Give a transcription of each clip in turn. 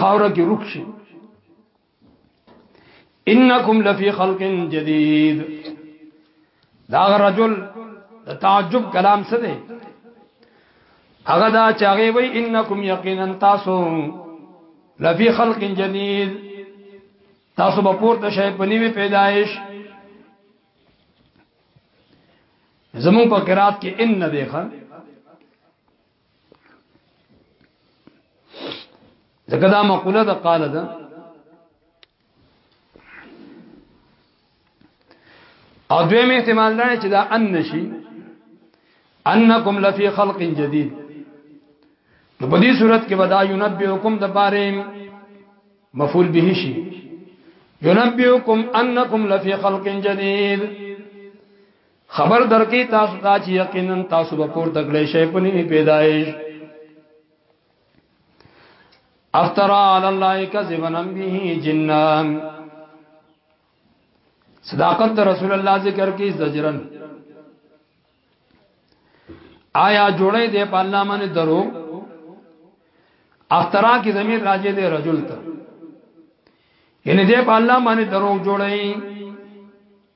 خاوره کې روک شي انکم لفی خلق جدید دا رجل د تعجب کلام څه دی هغه دا چې هغه وی انکم یقینا تاسو لفی خلق جدید تاسو به پورته شئ په نیوی پیدایش زمون په قرات کې ان نه دی خان ځکه دا مقوله ده قال ده او دویم احتمال دا چې دا ان نشي انکم لفی خلق جدید نو په دې صورت کې ودا ينبئکم د باره مفعول به شي ينبئکم انکم لفی خلق جدید خبر درکې تاسو ته چې یقینا تاسو به پور تکړه شي په نوې پیدایش افترا علی الله کذبا به جنان صداقت رسول الله ذکر کې زجرن آیا جوړې دې په الله باندې درو افترا کی زمير راځي دې رجل ته ان دې په الله باندې درو جوړې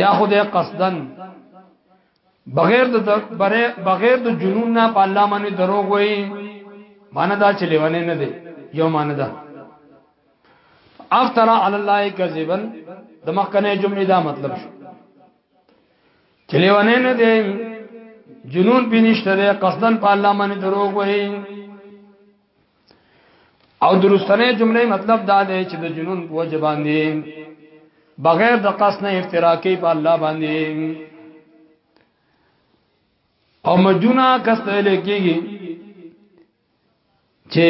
یا خود قصدن بغیر د بغیر د جنون نه په الله باندې دروغ وای معنی دا چې لیونه نه دی یو معنی دا افترا علی الله کذبا د مخکنه جمله دا مطلب شو چې لیونه نه دی جنون به نشته دی قصدن په الله باندې دروغ وای او درستنه جمله مطلب دا دی چې د جنون په وجه باندې بغیر د قصد نه افترا کوي په الله باندې او مجنون کس ته لکېږي چې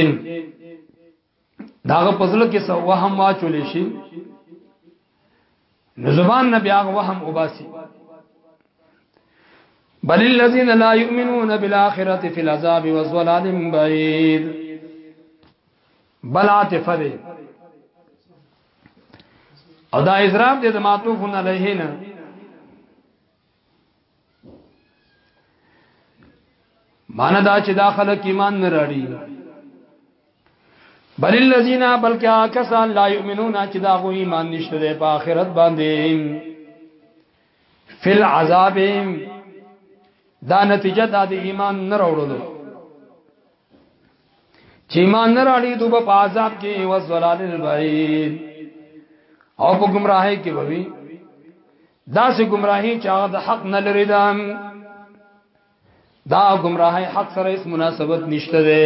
داغه پزله کې سو وهم واچول شي نو زبان نه بیا وهم وباسي بل الذين لا يؤمنون بالاخره في العذاب والظلال بعيد بل عاطفه دي او دا اضراب دي د معطوف علیه نه معنا دا چې دا خلک ایمان نه راړي بل الذين بلکې کسان لا يؤمنون چې دا غو ایمان نشته دی په آخرت باندې فل عذاب دا نتیجه د ایمان نه راوړلو چې ایمان نه راړي دوی په عذاب کې او زلال البعید او په گمراهۍ کې وي دا سه گمراهي چې هغه د حق نه لري دا دا گمراهي حق سره هیڅ مناسبت نشته ده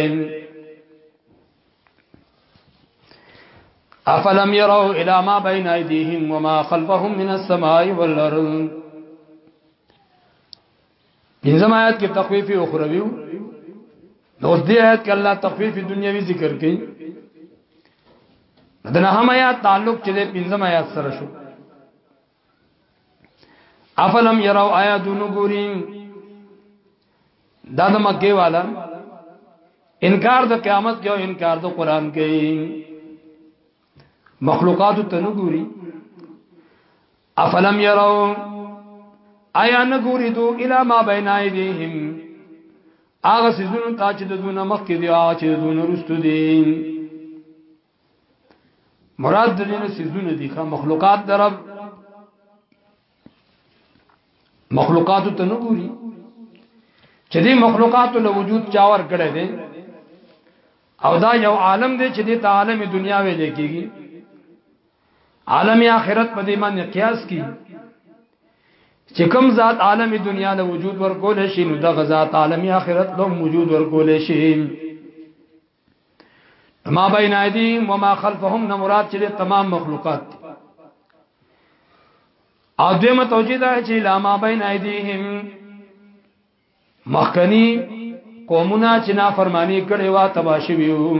افلم يروا الى ما بين ايديهم وما خلفهم من السماء والارض پنځم آیات کې تخفیف اخروی نو اوس دې آیات کې الله تخفیف دنیوي ذکر کړي د نهم آیات تعلق چې د پنځم آیات سره شو افلم يروا آیاتون ګورین دا د مکه والا انکار د قیامت کې او انکار د قران کې مخلوقات ته نګوري افلم يروا ایا نه ګوري دو الی ما بین ایدیهم هغه سيزونو ته چې د دونه مخکې دی هغه چې د دونه رستو دی مراد د دې سيزونه دي خو مخلوقات درب مخلوقات ته نه ګوري چې دې مخلوقات له وجود چاور کړي دي او دا یو عالم دی چې دې ته عالم دنیا ویل کېږي عالم اخرت په دې باندې قیاس کی چې کوم ذات عالم دنیا له وجود ورکول شي نو دغه ذات عالم اخرت له وجود ورکول شي ما بین ایدیهم وما خلفهم نه مراد چې تمام مخلوقات دي او دیمه توجیه ده چې لا ما بین ایدیهم مخکنی قومونه چې نافرمانی کړي وا تباشي ویو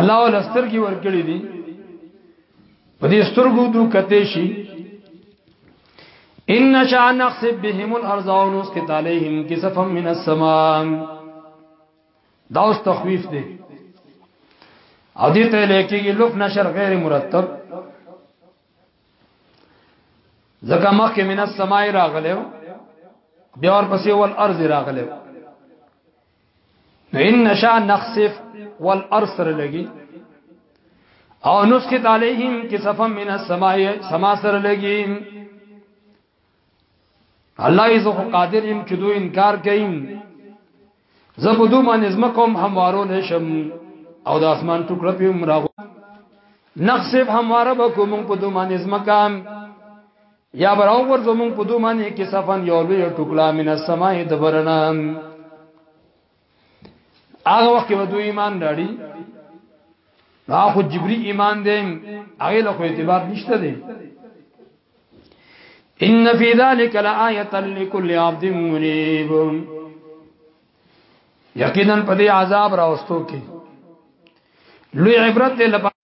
الله ولستر کی ورکړي دي په دې سترګو دو کته شي ان شاء نخسب بهم الارض ونسقط عليهم كسفا من السماء دا اوس تخویف دی او دې ته لیکيږي لوف نشر غیر مرتب زکه مخکې من السماء راغلو بیا ور پسې ول ارض راغلو ان نشا نخسف والارسل لګي او نسخت علیهم کسفا من السماء سما سره لګي الله یې زه قادر يم چې دوی انکار کوي زه په دوه باندې زما کوم هموارو نشم او د اسمان ټوکړه په مراغو نقصب همواره به کوم په دوه باندې زما کام یا براو ور زمون په دوه معنی کې صفن یو لوی ټوکلا من السماء دبرنا هغه وخت به دوی ایمان راړي دا خو جبري ایمان دی هغه له اعتبار نشته دی ان فی ذلک لآیه لكل عبد منیب یقینا په دې عذاب راوستو کې لوی عبرت لپاره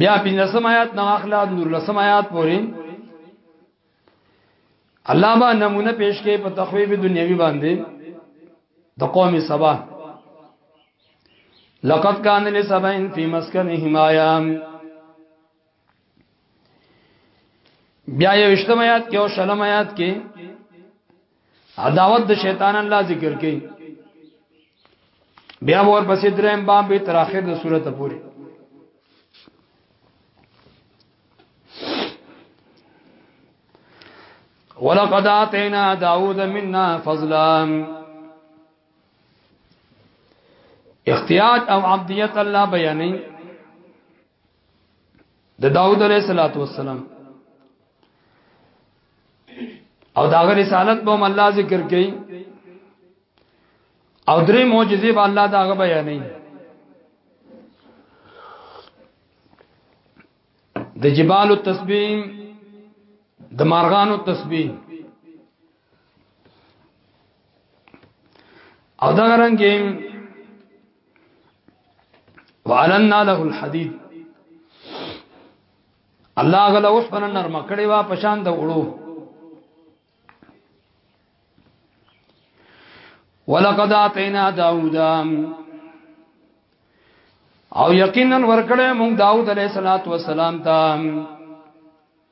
بیا بنسم آیات نو اخلا نور لسم آیات پوری الله با نمونه پیش کې په تخویب دنیوي باندې د قوم سبا لقد كان لسبعين في مسكنهم آيام بیا یو اشتم آیات کې او شلم آیات کې عداوت د شیطان الله ذکر کې بیا ور پسې دریم باب به تر اخر د سورته پوری ولقد آتینا داوود منا فضلا اختیار او عبدیت الله بیانې د داوود علیه السلام او داغه رسالت به الله ذکر کړي او درې معجزې به الله داغه بیانې د جبال التسبیح د مارغانو تسبیح او دا رنګه وعلنا له الحديد الله غلا اوس پر نرم کړي وا پشان د وړو ولقد اتینا داوود او یقینا ورکړې مونږ داوود علیه السلام ته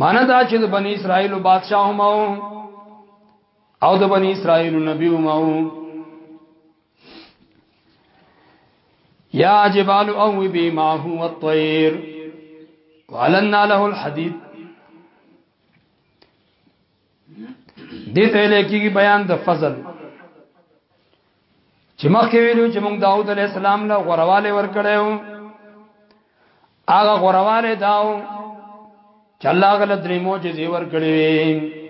معنا دا چې د بنی اسرائیل بادشاہ هم او د بنی اسرائیل نبی هم یا جبال او بی ما هو الطير وعلنا له الحديد دې ته لکه بیان د فضل چې مخکې ویلو چې موږ داوود علی السلام له غورواله ورکړیو هغه غورواله داو چې الله غل درې معجزې ورکړې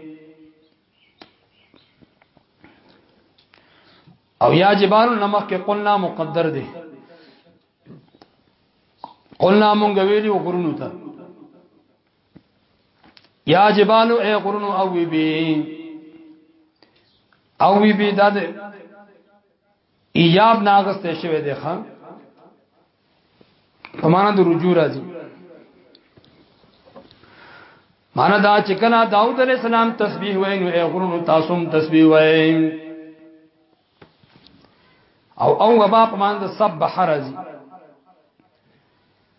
او یا جبال نمخ کې قلنا مقدر دي قلنا مونږ ویلو غرونو ته یا جبالو اے قرنو او وی بی او وی بی داد ایاب ناغسته شوی دی خان په معنا د رجوع راځي معنا دا چې کله داوود علی السلام تسبیح وای نو اے غرونو تاسو هم تسبیح وای او او وبا په معنا د سبح راځي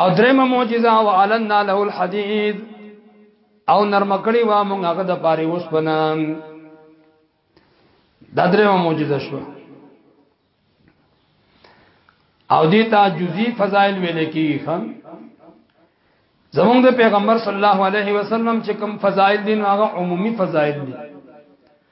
او درم معجزه او علنا له الحديد او نرم کړی وا مونږ هغه د پاره اوس پنام دا درم معجزه شو او دې ته جزئی فضائل ویل کیږي خان زمونږ د پیغمبر صلی الله علیه وسلم چې کوم فضائل دي هغه عمومي فضائل دي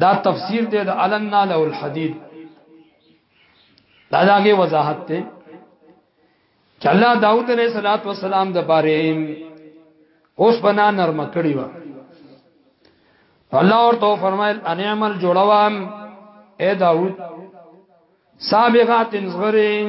دا تفسیر دی د علنا له الحديد دا داګه وضاحت ته چې الله داوود علیه صلوات و سلام د باره اوس بنا نرم کړی و الله ورته فرمایل ان عمل جوړوام اے داوود سابغات زغرین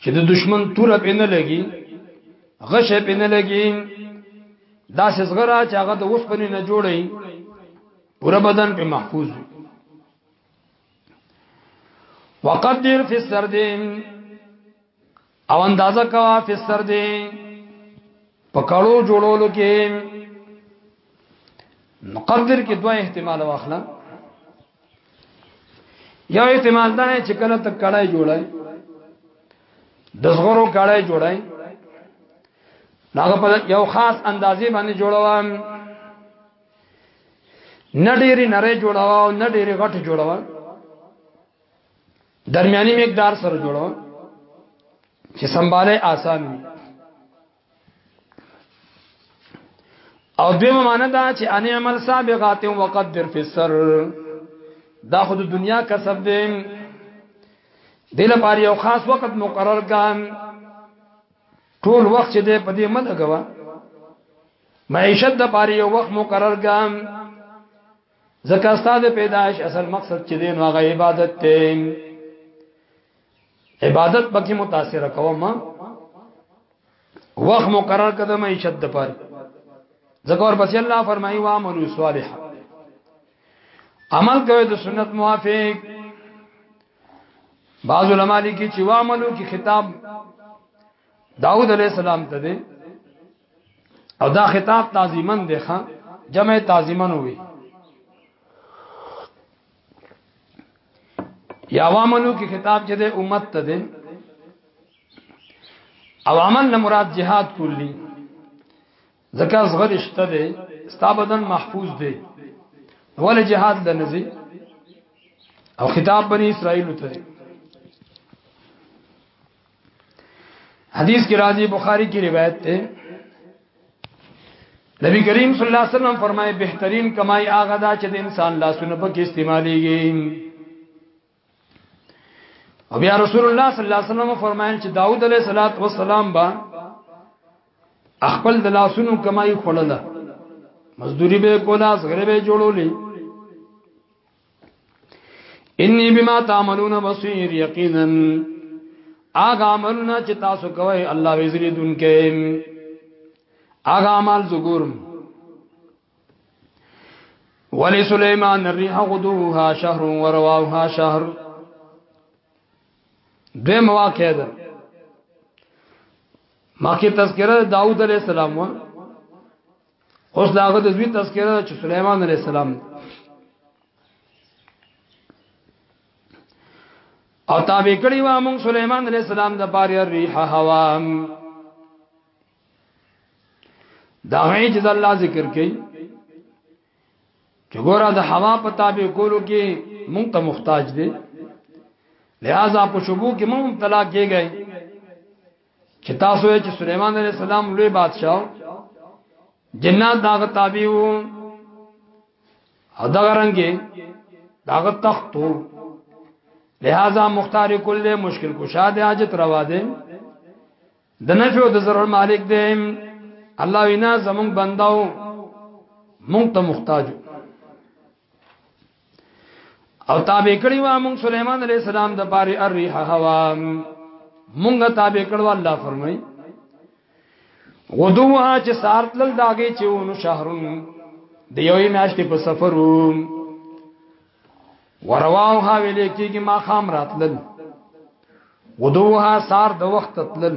چې د دشمن تور په نه لګي غش په نه لګي دا سزګرا چې هغه د اوسپنې نه جوړي پورا بدن په محفوظ وقدر فی السردین او اندازه کوا فی سر دی په کړو جوړولو کې مقدر کې دوه احتمال واخلا یو احتمال دا چې کله تک کړای جوړای د زغرو کړای جوړای هغه په یو خاص اندازې باندې جوړوم نه ډېری نری جوړاو نه ډېری غټ جوړاو درمیاني مقدار سره جوړو چې سمباله آسان وي او دویمه معنی دا چې ان عمل سابقات وقدر فی السر دا خود دنیا کسب دی دل پاره یو خاص وخت مقرر کان ټول وخت چې دې په دې ملګوا معیشت د پاره یو وخت مقرر کان زکه استاد پیدائش اصل مقصد چې دین هغه عبادت ته عبادت پکې متاثر کوم وخت مقرر قدم ای شد پر ذکر پس الله فرمایي وا عمل صالح عمل کوي د سنت موافق بعض علماء لیکي چې وا عملو کې خطاب داوود علیه السلام ته دی او دا خطاب تعظیمن دی ښا جمع تعظیمن وي یا عواملو کې خطاب چې د امت ته دی عوامل نه مراد جهاد کلی زکه زغر شته دی ستا بدن محفوظ دی ول جهاد لنزي او خطاب بني اسرائيل ته حدیث کې راځي بخاری کې روایت ده نبی کریم صلی الله علیه وسلم فرمایي بهترین کمای هغه دا چې د انسان لاسونه په کې استعماليږي او بیا رسول الله صلی الله علیه وسلم فرمایل چې داوود علیه الصلاۃ والسلام با خپل د لاسونو کمای خړله مزدوری به کولا زغره به جوړولې انی بما تعملون بصیر یقینا اغه عملونه چې تاسو کوی الله وزری دن کې اغه عمل زګورم ولی سلیمان الريح غدوها شهر ورواها شهر دوی مواقع ده ماکی تذکرہ داود علیہ السلام و اوس داغه د زوی تذکرہ چې سليمان عليه السلام او تابع کړی و موږ سليمان عليه السلام د باري الريح هوا دا غي چې الله ذکر کوي چې ګوره د هوا په تابع کولو کې موږ ته محتاج دي لہذا په شبو کې موږ طلاق کېږي چې تاسو یې چې سليمان عليه السلام لوی بادشاہ جنات داغه تابع وو او دغه رنګي داغه تخت وو لہذا مختار کل مشکل کشا دے حاجت روا دے د نفع د ضرر مالک دے الله وینا زمون بنداو مونږ ته محتاجو او تابع کړی و موږ سليمان عليه السلام د باري الريح هوا موږ تابع کړو الله فرمای غدوها چې سارت لل داګه چې ونو شهرون د یوې میاشتې په سفرو ورواو ها ویلې کېږي ما خام راتلل غدوها سار د وخت تلل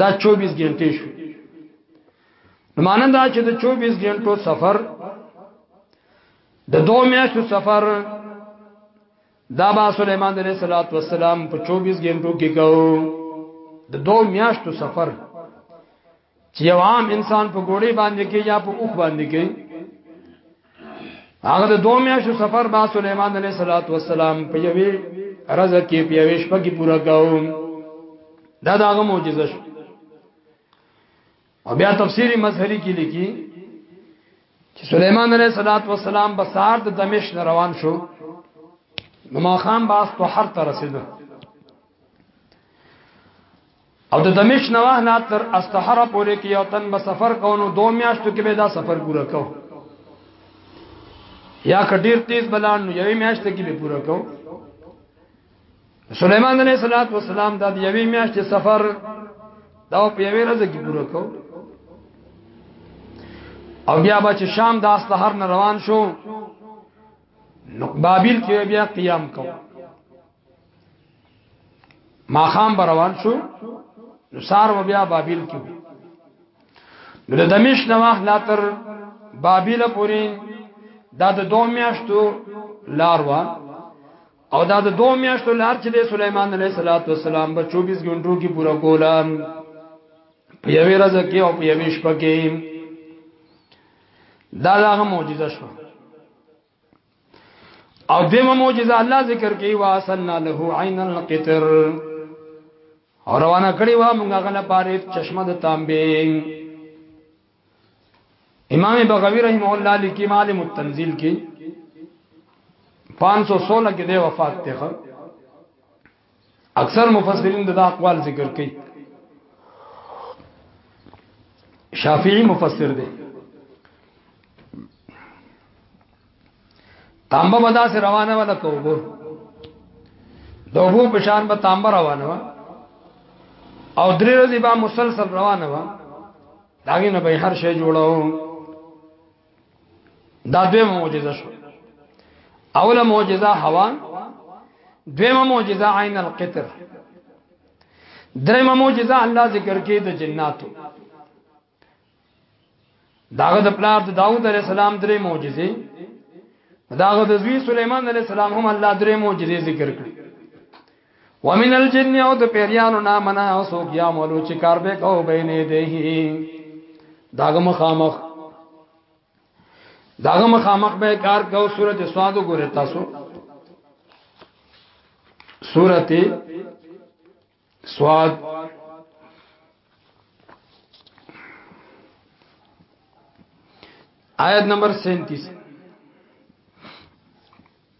دا 24 غنټې شو مانند دا چې د 24 غنټو سفر د دوه میاشتو سفر دا با سليمان عليه صلوات و سلام په 24 غنټو کې کو د دوه میاشتو سفر چې یو عام انسان په ګوړې باندې کې یا په اوخ باندې کې هغه د دوه میاشتو سفر با سليمان عليه صلوات و سلام په یوې رزه کې په یوې شپه کې پورا کاوه دا داغه معجزه شو او بیا تفسیری مظهری کې لیکي چې سليمان عليه صلوات و سلام به سار د دمشق روان شو نو ما خام باس په هر تر رسیدو او د دمشق نواه نه تر استحره پورې کې یو تن به سفر کوو دو میاشتو کې به دا سفر پوره کو یا کډیر تیز بلان نو یوې میاشت کې به پوره کو سليمان عليه صلوات و سلام د یوې میاشت سفر دا په یوې ورځ کې پوره کو او بیا به چې شام د استحر نه روان شو نو بابل کې بیا قیام کو ما خام بروان شو نو سار و بیا بابل کې نو د دمشق نه واخ لا تر بابل پورې دا د دوه میاشتو لار و او دا د دوه میاشتو لار چې د سليمان عليه السلام په 24 غنټو کې پوره کولا په یوې ورځ کې او په یوې شپه کې دا هغه معجزه شوه او دیمه معجزه الله ذکر کوي واسلنا له عین القطر او روانه کړی و موږ غل پاره چشمه د تانبه امام بغوی رحمه الله لیکي معلم التنزیل کې 516 کې د وفات ته اکثر مفسرین دا اقوال ذکر کوي شافعی مفسر دی تانبه بدا سے روانه ولا کوبو دوبو پشان به تانبه روانه وا او درې ورځې به مسلسل روانه وا داګه نه به هر شی جوړاو دا دوی معجزه شو اوله معجزه هوا دویمه معجزه عین القطر دریمه معجزه الله ذکر کې د جناتو داغه د پلار د داوود علی السلام درې معجزې داغه د زوی سليمان علی السلام هم الله درې معجزې ذکر کړې ومن الجن او د پیریانو نامنا او سوک یا مولو چې کار به کو بینه دی داغه مخامخ داغه مخامخ به کار کو سورته سواد وګوره تاسو سورته سواد آیت نمبر 37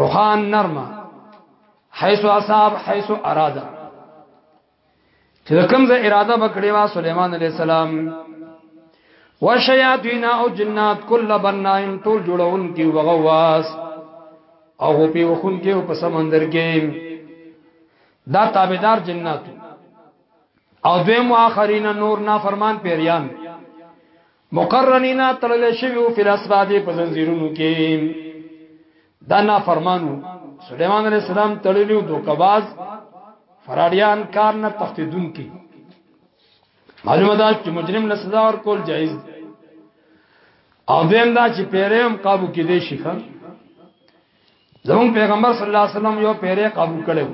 روحان نرمه حيث اصاب حيث اراده چې کوم ځای اراده وکړي وا سليمان عليه السلام وشياطين او جنات كل بنائن ټول جوړون کې وغواس او په وخون کې په سمندر کې دا تابعدار جنات او دویم اخرین نور نافرمان پیریان مقرنینا تړل شوی فی الاسباد په زنجیرونو کې دا نه فرمانو سليمان عليه السلام تړلیو دوکباز فراډیان کار نه تختیدون کی معلومه ده چې مجرم له سزا ور کول جایز دی او دیم دا چې پیریم قابو کې دی شي خان زمون پیغمبر صلی الله علیه وسلم یو پیری قابو کړو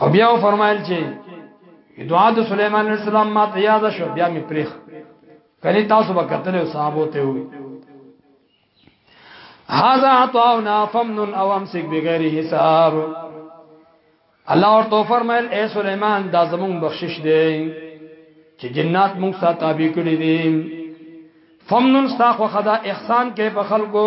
او بیا فرمایل چې دعا د سليمان عليه السلام ما ته یاد شو بیا می پرېخ کله تاسو به کتل او صحابو ته وي هاذا عطاونا فمن او امسك بغیر حساب الله ورته فرمایل اے سليمان دا زمون بخشش دی چې جنات موږ سره تابع کړی دي فمن ستا خو خدا احسان کې په خلکو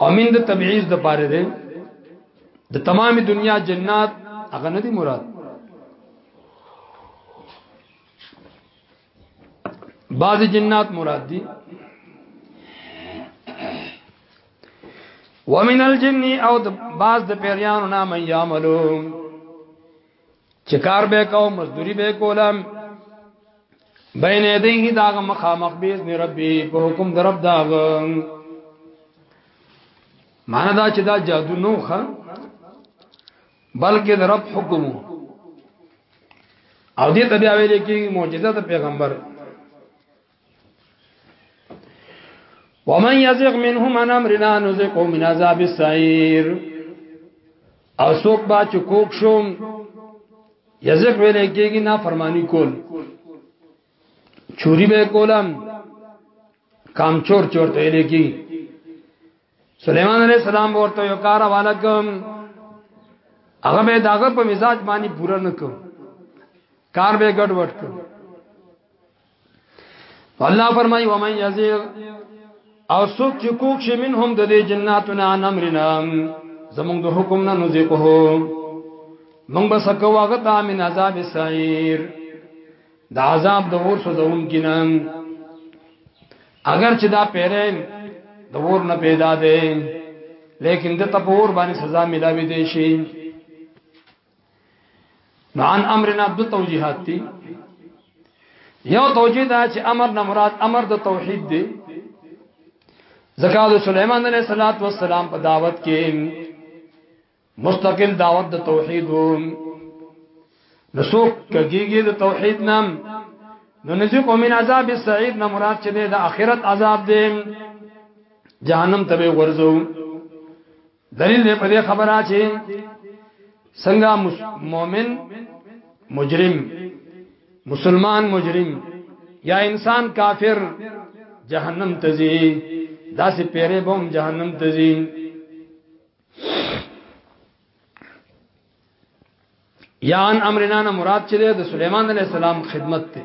او من د تبعیض د پاره ده د تمام دنیا جنات هغه نه دی مراد بعض جنات مراد دي ومن الجن او بعض د پیریانو نام یعملون چې کار به کوم مزدوري به کولم بین یدیه داغ مخامخ بیز نی ربی په حکم در رب داغ معنا دا چې دا جادو نو خه بلکې در رب حکم او دې تبیا ویل کې معجزه د پیغمبر ومن يزغ منهم عن امرنا نذقه من عذاب السعير او سوک با چې کوک شوم یزغ ویل کېږي نه فرمانی کول چوری به کولم کام چور چور ته لګي سليمان عليه السلام ورته یو کار والا کوم هغه به داغه په مزاج باندې پوره نکوم کار به ګډ وډ کوم الله فرمایي و من یزیغ او سوک چې کوک شي منهم د دې جناتنا ان امرنا زمونږ د حکم نه نذقه مونږ به سکو هغه ته من عذاب سعیر د عذاب د اور سوزون کینم اگر چې دا پیره د ور نه پیدا دی لیکن د تپور باندې سزا ملاوي دي شي نو عن امرنا دو توجیهات دي یو توجیه دا چې امر نه مراد امر د توحید دی زکات سليمان عليه السلام په دعوت کې مستقل دعوت د توحید وو نو څوک کګیږي د توحید نام نو نذیق من عذاب السعید نه مراد چې د اخرت عذاب دی جهنم ته به ورځو دلیل دې په دې خبره چې څنګه مؤمن مجرم مسلمان مجرم یا انسان کافر جهنم ته ځي داسې پیره بوم جهنم ته ځي یا ان امرنا نه مراد چې د سليمان عليه السلام خدمت ته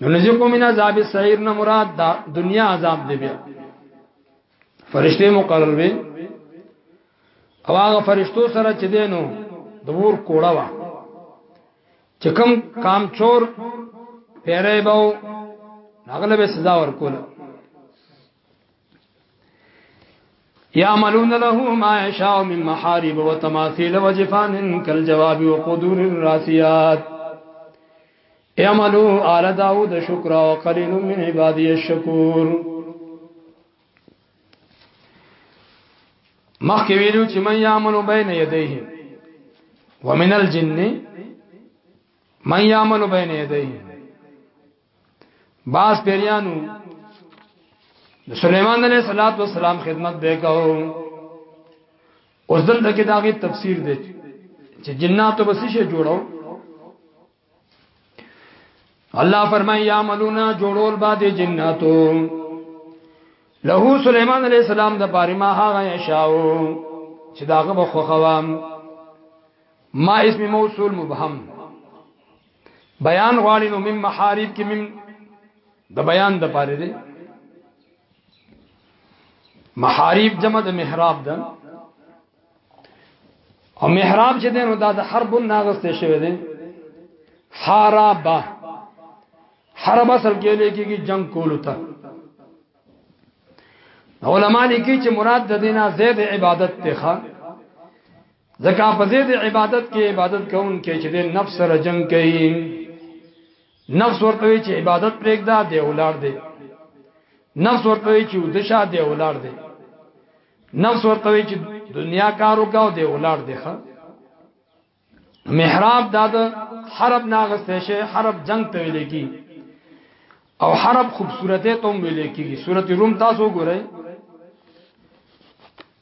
نو نزيکو من عذاب السعير نه مراد دا دنیا عذاب دی بیا فرشته مقرر وي او هغه فرشتو سره چې دینو د ور کوړه وا چې کوم کام چور پیرې باو هغه له سزا ورکول يعملون له ما يشاء من محارب وتماثيل وجفان كالجواب وقدور الراسيات اعملوا آل داود شكرا وقليل من عبادي الشكور مخک ویلو چې من يعمل بين يديه ومن الجن من يعمل بين يديه باز پیریانو د سليمان عليه صلوات و سلام خدمت وکاو اوس دلته کې داغه تفسیر دی چې جناتو بس شي جوړو الله فرمای یا ملونا جوړول بعد جناتو له سليمان عليه السلام د باري ما هغه شاو چې داغه بخو خوام ما اسم موصول مبهم بیان غواړي نو مم محارب کې مم د بیان د پاره دی محارب جمع د محراب ده او محراب چې دینو دا د حرب ناغسته شوی دی حاربا حرب اصل کې لیکيږي جنگ کولو ته علماء لیکي چې مراد د دینه زید عبادت ته ځکه په دې عبادت کې عبادت کوون کې چې د نفس سره جنگ کوي نفس ورته وی چې عبادت پرېږدا دی اولاد دی نفس ورته وی چې د شاه دی اولاد دی نفس ورته وی چې دنیا کارو کاو دی اولاد دی ښا محراب دا د حرب ناغسته شي حرب جنگ ته ویل کی او حرب خوبصورته ته ویل کی سورته روم تاسو ګورئ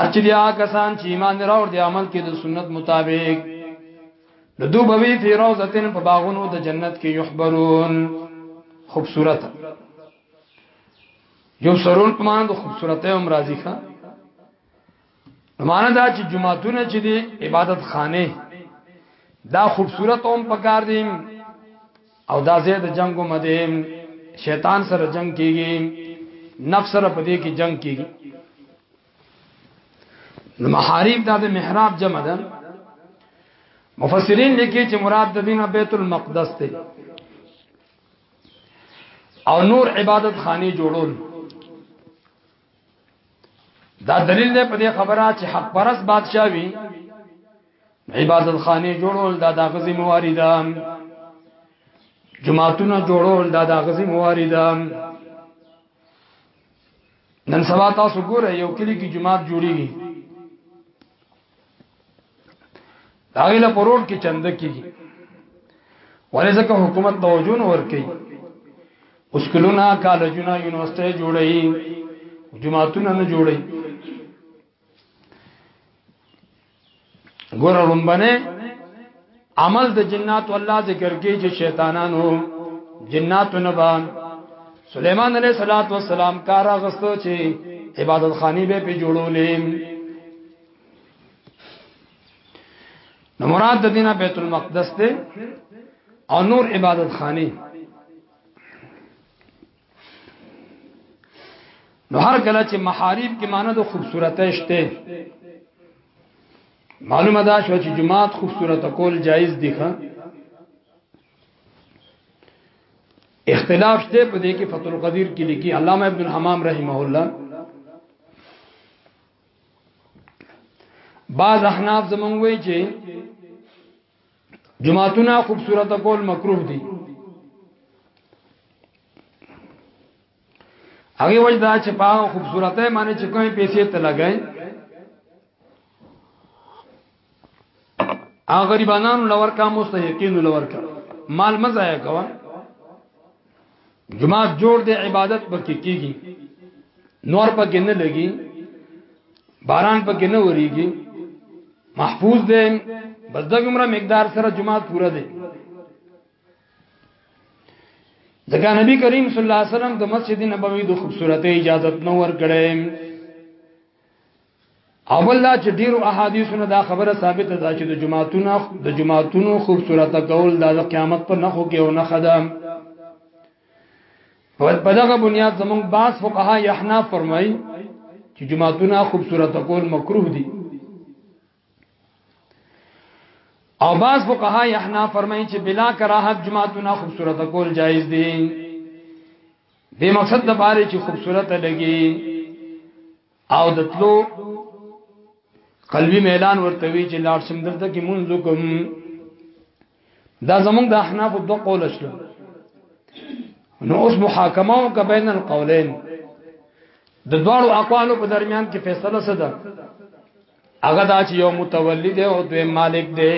ارچ دي هغه کسان چې ایمان راوړ دي عمل کې د سنت مطابق نو دو بوي فی روزتن په باغونو د جنت کې یحبرون خوبصورت یو سرون په مان د خوبصورت هم راضی ښا معنا دا چې جمعهونه چې دي عبادت خانه دا خوبصورت هم پکار دي او دا زید جنگ مده شیطان سره جنگ کیږي نفس سره پدې کې جنگ کیږي نو محارب دا د محراب جمع ده مفسرین لیکي چې مراد د دینه بیت المقدس دی او نور عبادت خانه جوړول دا دلیل دی په دې خبره چې حق پرس بادشاہ وي عبادت خانه جوړول دا د غزي مواریدا جماعتونه جوړول دا د غزي مواریدا نن سبا تاسو ګوره یو کلی کې جماعت جوړیږي دا غیله پروت کې چند کیږي ولې ځکه حکومت توجه نه ور کوي اوس کلونه کالجونه یونیورسيټي جوړي جماعتونه نه جوړي ګور لومبنه عمل د جنات الله ذکر کې چې شیطانانو جناتو نه با سليمان عليه صلوات و سلام کار غستو چې عبادت خاني به په جوړولې نو مراد د دینه بیت المقدس ته او نور عبادت خاني نو هر کله چې محارب کې معنی د خوبصورتۍ شته معلومه ده شو چې جماعت خوبصورت کول جایز دي ښه اختلاف شته په دې کې فتح القدیر کې لیکي علامه ابن الحمام رحمه الله بعض احناف زمونږ وی چې جماعتونه خوبصورت کول مکروه دي هغه وجدا چې په خوبصورته معنی چې کومې پیسې ته لګای هغه غریبانو لور کا مستحقین لور کا مال مزه یا کوا جماعت جوړ دې عبادت پکې کیږي نور پکې نه لګي باران پکې نه وریږي محفوظ دې بس دغه عمره مقدار سره جماعت پورا دې ځکه نبی کریم صلی الله علیه وسلم د مسجد نبوي د خوبصورتۍ اجازه نه ورکړې اول دا چې ډیرو احادیثونو دا خبره ثابته ده چې د جمعتونو د جمعتونو خوبصورت کول د قیامت پر نخو کې او نه خدام په دغه بنیاد زمونږ بعض فقها یحنا فرمایي چې جمعتونو خوبصورت کول مکروه دي او باز فقها یحنا فرمایي چې بلا کراهت جماعتونه خوبصورت کول جایز دي د مقصد د باره چې خوبصورت لګي او د تلو قلبي میلان ورته وی چې لاړ سم دلته کې منځ کوم دا زمونږ د احناف دوه قول شته نو اوس محاکمه او بین القولین د دوړو اقوالو په درمیان کې فیصله څه ده هغه دا چې یو متولی دی او دوی مالک دی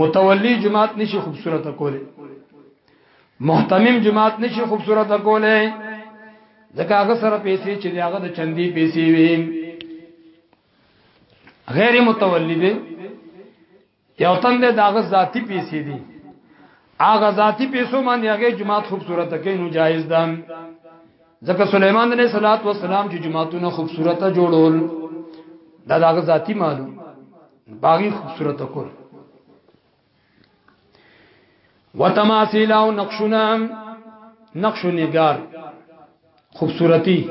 متولی جماعت نشي خوبصورت کوله محتمم جماعت نشي خوبصورت کوله ځکه هغه سره پیسې چې هغه د چندي پیسې وي غیر متولی دی یو تن له داغه ذاتی پیسې دي هغه ذاتی پیسو باندې هغه جماعت خوبصورت کې نو جایز ده ځکه سليمان عليه صلوات و سلام چې جماعتونه خوبصورت جوړول دا داغه ذاتی مالو باغی خوبصورت کول وتماثيل او نقشنا نقش نگار خوبصورتی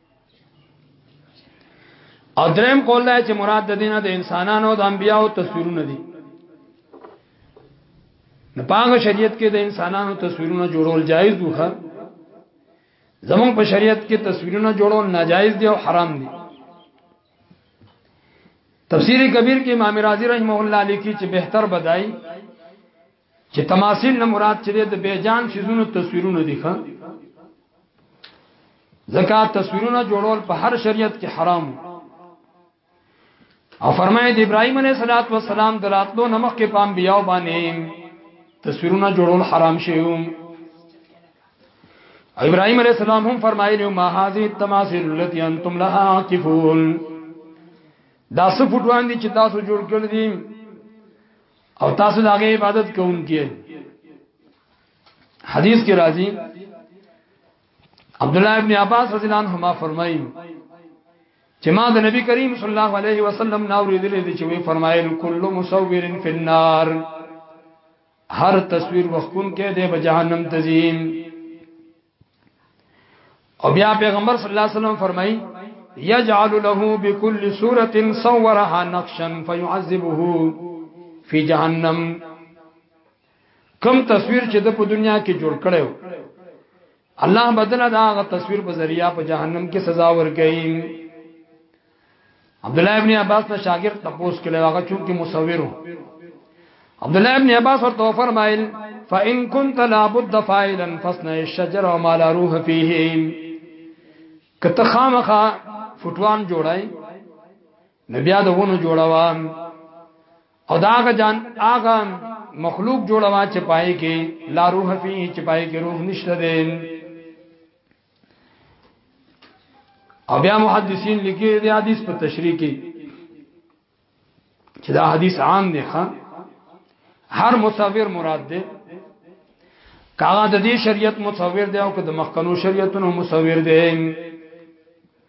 او دریم قول دی چې مراد د دینه د انسانانو د انبیانو تصویرونه دي نه پاغه شریعت کې د انسانانو تصویرونه جوړول جایز دي ښه زمون په شریعت کې تصویرونه جوړول ناجایز دي او حرام دي تفسیر کبیر کې امام رازی رحمه الله لیکي چې بهتر بدای چې تماثيل نه مراد چې د بیجان سيزونو تصویرونه دي ښه ځکه تصویرونه جوړول په هر شریعت کې حرام او فرمایي د ابراهيم عليه صلوات و سلام دراتلو نمخ کې پام بیا باندې تصویرونه جوړول حرام شي ابراهيم عليه السلام هم فرمایلی ما هذه التماثيل التي انتم لها عاكفون دا څه فوټوان دي چې تاسو جوړ کړل دي او تاسو د هغه عبادت کوونکی حدیث کې راځي عبد الله ابن عباس رضی الله عنهما فرمایي چې ما د نبی کریم صلی الله علیه وسلم ناوری دلې دي چې وی فرمایل کل مصور فی النار هر تصویر وخون کې د جهنم تزیم او بیا پیغمبر صلی الله علیه وسلم فرمایي یجعل له بكل سوره صورها نقشا فيعذبه فی جهنم کم تصویر چې د په دنیا کې جوړ کړو الله بدل دا غ تصویر په ذریعہ په جهنم کې سزا ورکړي عبد الله ابن عباس نه شاګرد تپوس کړي هغه چون کې مصورو عبد الله ابن عباس ورته فرمایل فإن كنت لابد فاعلا فاصنع الشجر وما لا روح فيه کته خامخه فوټوان جوړای نبیا د ونه جوړوان او داغه جان آغا مخلوق جوړوا چې پای کې لا روح فيه چې پای کې روح نشته دین او بیا محدثین لیکي د حدیث په تشریح کې چې دا حدیث عام دی ښا هر مسافر مراد دی کاغه د دې شریعت مصور دی او که د مخکنو شریعتونو مصور دی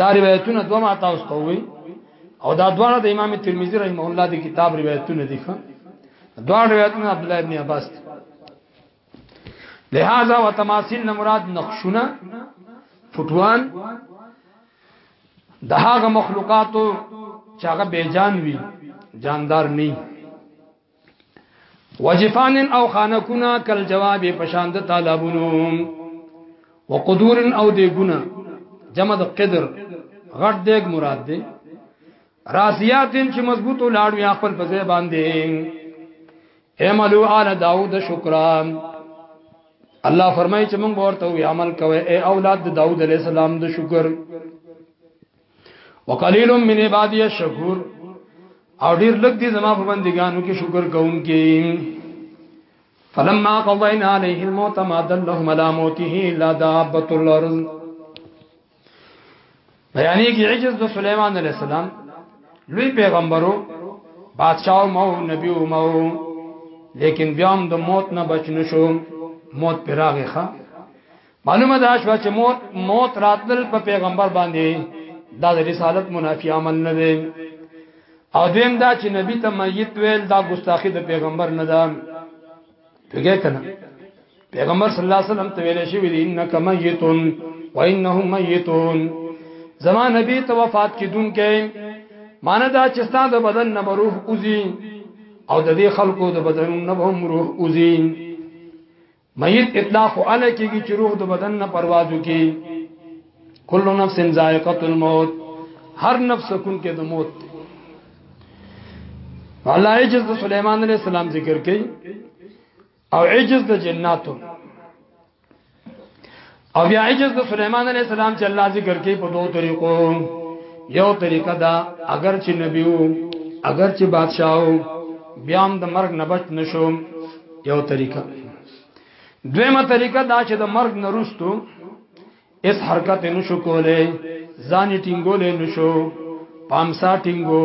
دا روایتونه دوه ما تاسو ته وي او دا دواړه د امام ترمذی رحمه الله دی کتاب روایتونه دي ښه دواړه روایتونه عبد الله ابن عباس دي لہذا وتماثيل نه مراد نقشونه فوټوان د هغه مخلوقاتو چې هغه بیجان وي جاندار نه وجفان او خانکونا کل جواب پشاند طالبونو وقدور او دیګونا جمع د قدر غټ دیګ مراد دی راسیات چې مضبوط لاړ وي خپل په ځای باندې اعملوا على داوود شکرا الله فرمایي چې موږ ورته وی عمل کوي اے اولاد د داوود علی السلام د شکر وقلیل من عبادی الشکور او ډیر لږ دي زما په بندګانو کې شکر کوونکي فلما قضينا عليه الموت ما دلهم على موته الا دابه الارض بیانې کې عجز د سليمان عليه السلام لوی پیغمبرو بادشاہ مو نبی مو لیکن بیا هم د موت نه بچ نشو موت پراغه ښه معلومه ده شو چې موت موت راتل په پیغمبر باندې دا د رسالت منافی عمل نه دی او دیم دا چې نبی ته میت ویل دا ګستاخی د پیغمبر نه ده پیګه کنه پیغمبر صلی الله علیه وسلم ته ویل شي ویل انک میتون و انهم میتون زمان نبی ته وفات کیدون کې معنی دا چې ستاسو د بدن نه روح اوزي او د دې خلکو د بدن نه هم روح اوزي میت اطلاق علی کیږي چې روح د بدن نه پرواز وکي کل نفس ذائقه الموت هر نفس کون کې د موت الله عجز د سليمان عليه السلام ذکر کړي او عجز د جناتو او بیا عجز د سليمان عليه السلام چې الله ذکر کوي په دوه طریقو یو طریقه دا اگر چې نبی وو اگر چې بادشاہ وو بیا هم د مرګ نه بچ نشو یو طریقه دویمه طریقه دا چې د مرګ نه رستو اس حرکت نشو کولای ځان ټینګولې نشو پامسا ټینګو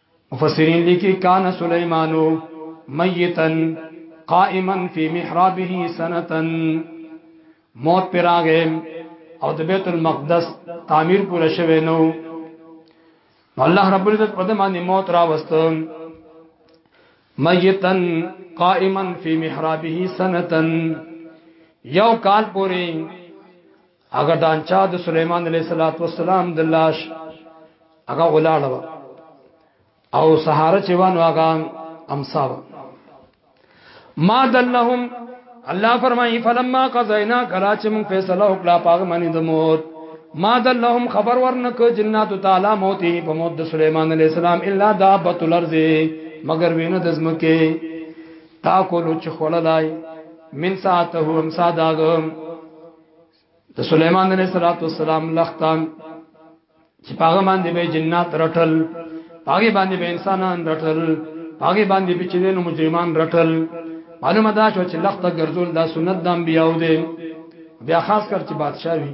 مفسرین لیکي کان سليمانو میتن قائما فی محرابه سنتن موت پر راغې او د بیت المقدس تعمیر پوره شوه نو الله رب العزت په دمانه موت را وستم میتن قائما فی محرابه سنتن یو کال پوری هغه دانچا د سليمان عليه صلوات و سلام د لاش هغه ولاړه او سهاره چې وانه هغه امصاب ما دلهم الله فرمایي فلما قضینا کلا چې موږ فیصله وکړه پاغه باندې د موت ما دلهم خبر ورنک جنات تعالی موتي په موت د سليمان عليه السلام الا دابت الارض مگر وینه د زمکه تا کولو چې خړلای من ساته هم ساداغم د سليمان عليه السلام لختان چې پاغه باندې به جنات رټل پاغه باندې به انسانان رټل پاغه باندې به چې نو مجرمان رټل معلومه دا شو چې لخته ګرځول دا سنت د انبیاو دی بیا خاص کر چې بادشاہ وي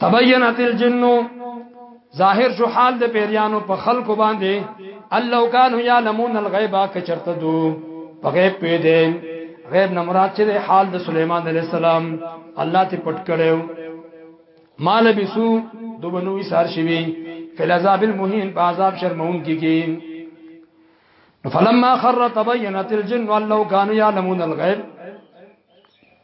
تبینت الجن ظاهر شو حال د پیریانو په خلکو باندې الله کان یعلمون الغیب کچرته دو په غیب پی دی غیب نه مراد چې حال د سليمان عليه السلام الله ته پټ کړو مال بسو دو بنوي سار شوی فل عذاب المهين په عذاب شرمون کې کې فلما خر تبينت الجن ولو كانوا يعلمون الغيب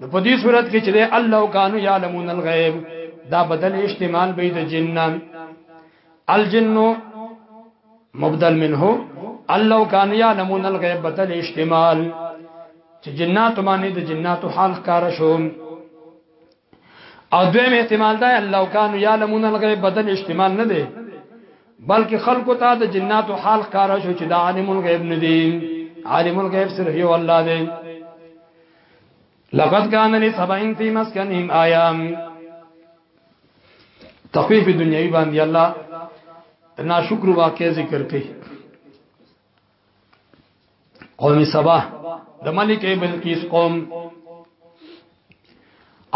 نو په دې صورت کې چې الله کانو یعلمون الغیب دا بدل استعمال به د جنان الجن مبدل منه الله کانو یعلمون الغیب بدل استعمال چې جنات باندې د جناتو حال کار شو او دویم احتمال دا الله کانو یعلمون الغیب بدل استعمال نه دی بلکې خلکو ته د جناتو حال کار شو چې د عالم الغیب نه دی عالم الغیب صرف یو الله دی لقد كان لسبعين في مسكنهم آيام تخفیف دنیوی باندې الله ناشکر واقع ذکر کوي قوم سبا د ملک بلقیس قوم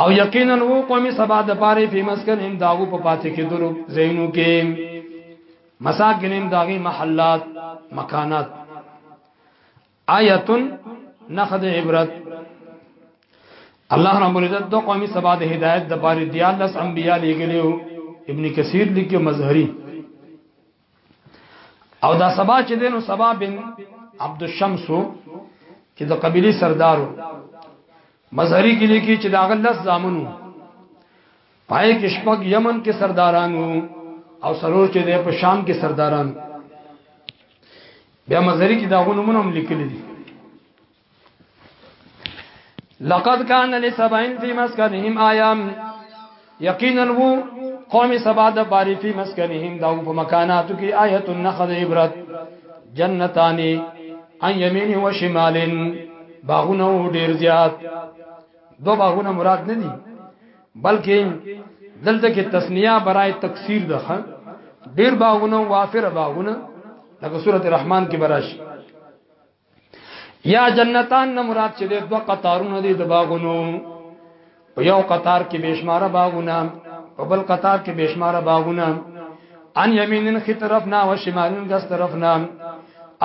او یقینا وو قوم سبا د پاره په مسکن هم داغو په پاتې کې درو زینو کې مساکنم داغي محلات مکانات آیت نخد عبرت الله رب العزت دو قومي سبا د هدایت د بار دیالس انبیا لګلیو ابن کثیر لیکي مظهری او دا سبا چې دینو سبا بن عبد الشمس چې د قبيله سردارو مظهری کې لیکي چې دا غلس زامنو پای کې شپږ یمن کې سردارانو او سرور چې د په شام کې سردارانو بیا مزری کې دا غونمون هم لیکل دي لقد كان لسبعين في مسكنهم ايام یقینا وو قوم سبا د باری فی مسکنهم دا په مکاناتو کې آیت النخل عبرت جنتان ان یمین و شمال باغونه ډیر زیات دو باغونه مراد نه دي بلکې دلته کې تسنیه برای تکثیر ده ډیر باغونه وافر باغونه لکه سوره الرحمن کې براش یا جنتان نه مراد چې د دوه قطارونه دي د باغونو په یو قطار کې بشمار باغونه په بل قطار کې بشمار باغونه ان یمینن خی طرفنا و شمالن غس طرفنا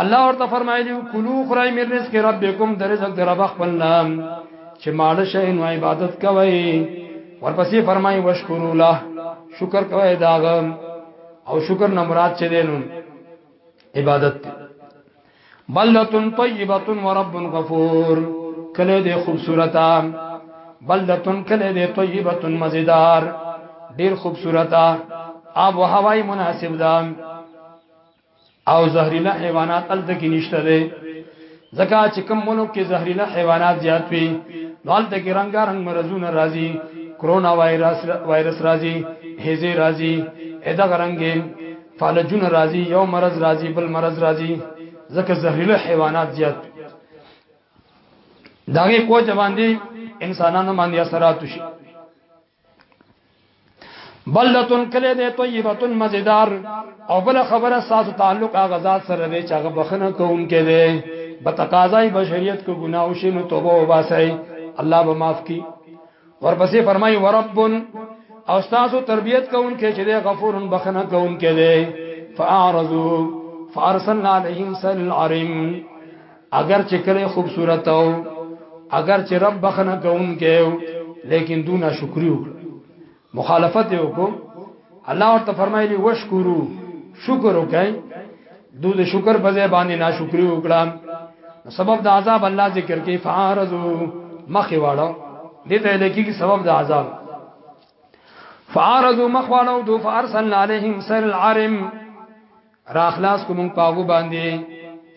الله ورته فرمایلی کلو خرای من رزق ربکم در رزق در رب خپلنا چې مال شي نو عبادت کوي ورپسې فرمای وشکر الله شکر کوي داغه او شکر نه مراد چې دینو عبادت دی بلتون طیبتون و رب غفور کلی دی خوبصورتا بلتون کلی دی طیبتون مزیدار ډیر خوبصورتا آب و هوای مناسب ده او زهريله حیوانات الته کې نشته ده ځکه چې کوم ملک کې زهريله حیوانات زیات وي دالته کې رنگارنګ مرزونه راځي کرونا وایرس وایرس راځي هزي راځي ادا غرنګي فالجون راضی یو مرض راضی بل مرض راضی ځکه زهريله حیوانات زیات داغه کوچ باندې انسانانو باندې اثرات شي بلتون کله دې طیبتون مزیدار او بل خبره ساسو تعلق هغه ذات سره دی چې هغه بخنه کوونکې دی بتقاضای بشریت کو گناہ وشي نو توبه وباسي الله به معاف کړي ورپسې فرمای ورب او تاسو تربيت کوون کې چې غفور بخنه کوون کې دی فاعرضوا فارسلنا عليهم سل العرم اگر چې کله خوبصورت او اگر چې رب بخنه کوون کې لیکن دون شکر یو مخالفت یو کو الله ورته فرمایلی وشکرو شکر وکای دو د شکر په ځای باندې ناشکری وکړه سبب د عذاب الله ذکر کې فارزو مخې واړو دې ته لکه کې سبب د عذاب فارزو مخوالو دو فارسلنا عليهم سر العرم را خلاص کوم پاغو باندې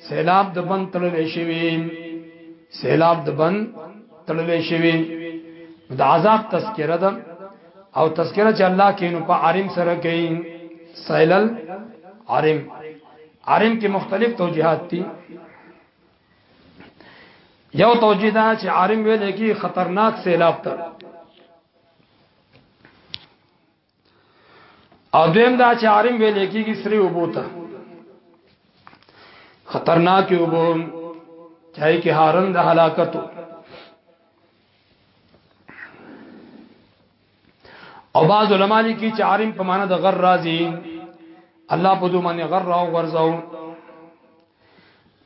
سیلاب د بند تړلې شوی سیلاب د بند تړلې شوی د عذاب تذکرہ ده او تذکرہ چې الله کې نو په عارم سره کوي سیلل عارم عارم کې مختلف توجيهات دي یو توجیه دا چې عارم ویل کې خطرناک سیلاب ته او دویم دا چې عارم ویل کېږي سری وبوته خطرناک وبو چای کې هارن د هلاکتو او بعض علما لیکي چې عارم په معنا د غر راځي الله په دوه معنی غر راو غرزاو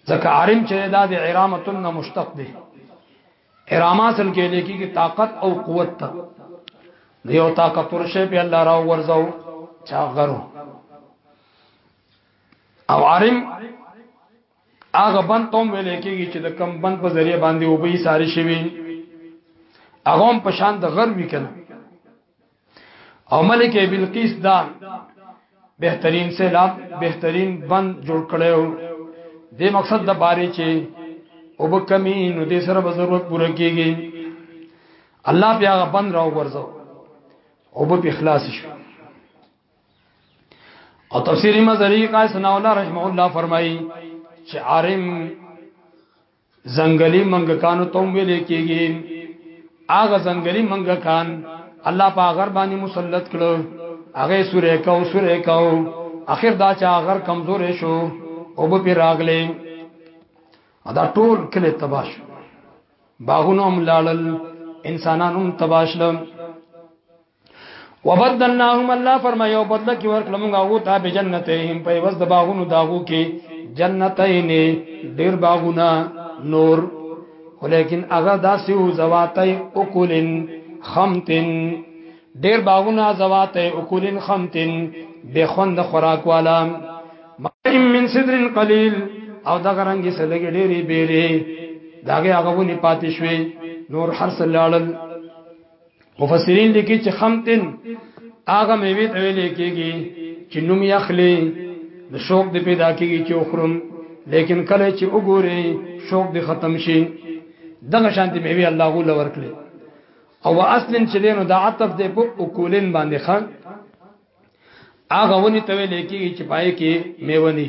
ځکه عارم چې دا د عرامتن مشتق دی اراما سل کې لیکي کې طاقت او قوت ته دیو طاقت ورشه په الله راو ورځو چا غرو او عارم هغه بند توم ویل کېږي چې د کم بند په ذریعہ باندې وبې ساري شوی هغه هم په شان د غر وی کنه او ملک بلقیس دا بهترین سیلاب بهترین بند جوړ کړو د مقصد د باره چې او به کمی نو دې سره به ضرورت پوره کیږي الله بیا غ بند راو ورځو او به اخلاص شو او تفسیر مزری قائس ثنا الله رحمه الله فرمایي چې عارم ځنګلي منګکانو ته ویل کېږي هغه ځنګلي منګکان الله په غر باندې مسلط کړو هغه سورې کو سورې کو اخر دا چې غر کمزورې شو او به پی راغلې دا ټول کله تباش باغونو هم لاړل انسانانو هم تباشلم وبدلناهم الله فرمایو بدل کی ورکړه موږ هغه ته به جنتهم په وس د باغونو داغو کې جنتین ډیر باغونه نور ولیکن هغه داسې او زواتای اوکلن خمتن ډیر باغونه زواتای اوکلن خمتن به خوند خوراک والا من صدر قلیل او دغه رنگي سلګي ډېری بیره داګه هغه ونی پاتې شوي نور حرس لاړل مفسرین لیکي چې خمتن هغه میوه ته ویل کېږي چې نوم یې اخلي د شوق د پیدا کېږي چې وخورم لیکن کله چې وګوري شوق د ختم شي دغه شانتي میوه الله غول ورکړي او اصلن چې دینو د عطف د په اکولن باندې خان هغه ونی ته ویل کېږي چې پای کې میوه نه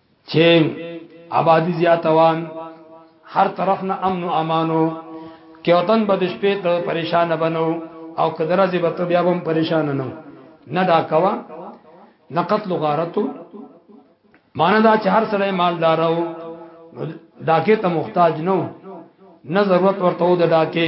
چې آبادی زیاتوان هر طرف نه امن او امانو کې وطن به د شپې ته پریشان بنو او کدرځي به ته بیا هم پریشان نه نه دا کوا نه قتل غارتو معنی دا چې هر سړی مالدار او ډاکې ته محتاج نو نه ضرورت ورته و د ډاکې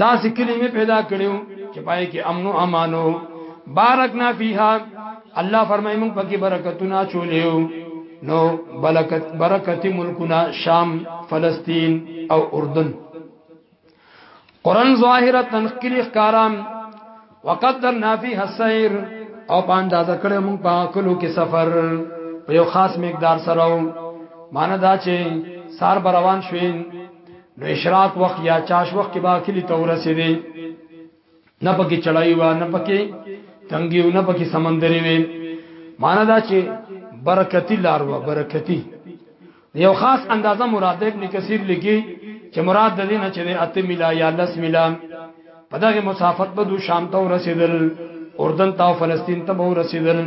دا ذکرې می پیدا کړیو چې پای کې امن او امانو بارکنا فیها الله فرمای مونږ پکې برکتونه چولیو نو برکت برکت ملکنا شام فلسطین او اردن قران ظاهرا تنقلی احکارام وقدرنا فيها السير او په اندازه کړو موږ په کلو کې سفر په یو خاص مقدار سره مان دا چې سار بروان شوي نو اشراق وخت یا چاش وخت کې با کلی ته ورسېدې نه پکې چړای و نه پکې تنګي و نه پکې سمندري وي مان دا چې برکتی لار و برکتی یو خاص اندازه مراد ابن کثیر لیکي چې مراد د دینه چې اته ملا یا لس ملا په دغه مسافت به دو شام ته ورسېدل اردن ته او فلسطین ته به ورسېدل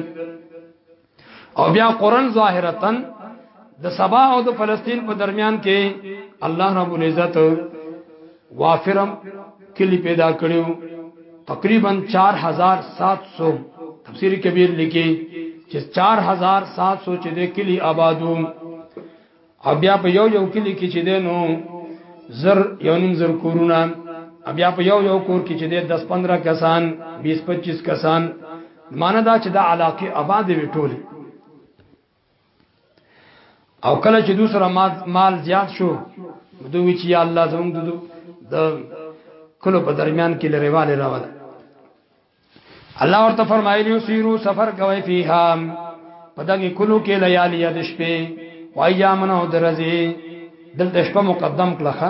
او بیا قران ظاهرتا د سبا او د فلسطین په درمیان کې الله رب العزت وافرم کلی پیدا کړیو تقریبا 4700 تفسیر کبیر لیکي چې 4700 چې د کلی آبادو او بیا په یو یو کلی کې چې دینو زر یو نیم زر کورونه بیا په یو یو کور کې چې د 10 15 کسان 20 25 کسان مانه دا چې د علاقه آباد وي ټوله او کله چې دوی سره مال زیات شو دوی چې یا الله زموږ د کلو په درمیان کې لريواله راوړل الله ورته فرمایلی سیرو سفر کوي فیها پدغه کلو کې لیالي د شپې وایامنو درځي دلته شپه مقدم کړه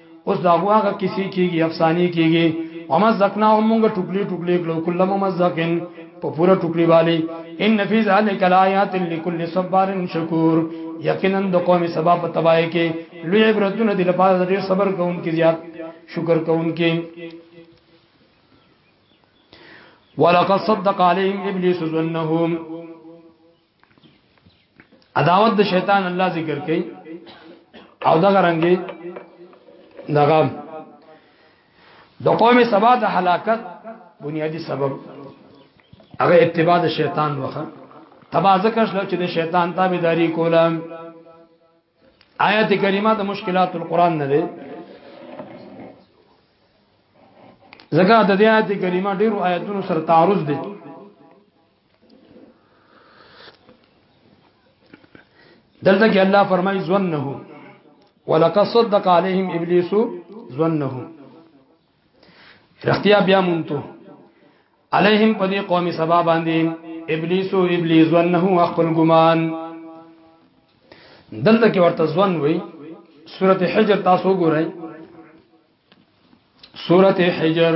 اوس دا هغه کیسې کیږي افسانې کیږي ومزقناهم موږ ټوکلي ټوکلي کړو کله ممزقن په پوره ټوکلي والي ان فی ذلک الایات لکل صبر شکور یقینا د قوم سبا په تبای کې لوی عبرتونه دي لپاره د ډیر صبر کوونکي زیات شکر کوونکي ولقد صدق عليهم ابلیس ظنهم عداوت د شیطان الله ذکر کوي او دغه رنګي دغه د قوم سبا د هلاکت بنیادی سبب هغه اتباع د شیطان وخه تبا ذکر شلو چې د شیطان تابعداري کوله آیات کریمه د مشکلات القرآن نه ده زګه د دې آیات کریمه ډیرو آیاتونو سره تعارض دي دلته کې الله فرمایي ظنه ولقد صدق عليهم ابلیس ظنه رختیا بیا مونته عليهم په دې قومي سبا باندې ابلیس او ابلیس ظنه خپل ګمان دلته کې ورته ځوان وي سورته حجر تاسو ګورئ سورته حجر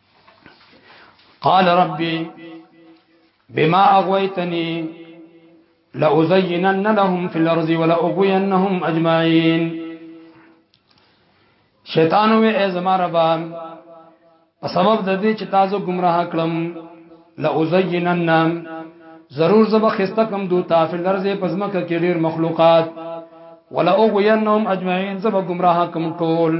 قال ربي بما اغويتني لأزينن لهم في الارض ولاغوينهم اجمعين شیطان وې ای زما ربا په سبب د دې چې تاسو گمراه کړم لأزينن ضرور زب خسته کم دو تافل لرزه پزمک کې ډیر مخلوقات ولا اوغینهم اجمعین زب گمراه کم ټول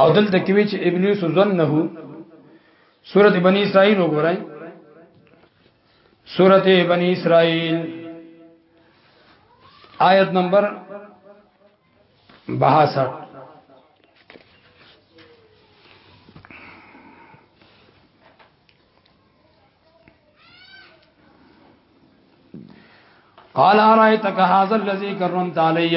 او دلته کې چې ابلیس ظنه سورته بنی اسرائیل وګورئ سورته بنی اسرائیل آیت نمبر 62 قال ارايتك هذا الذي كرمت عليّ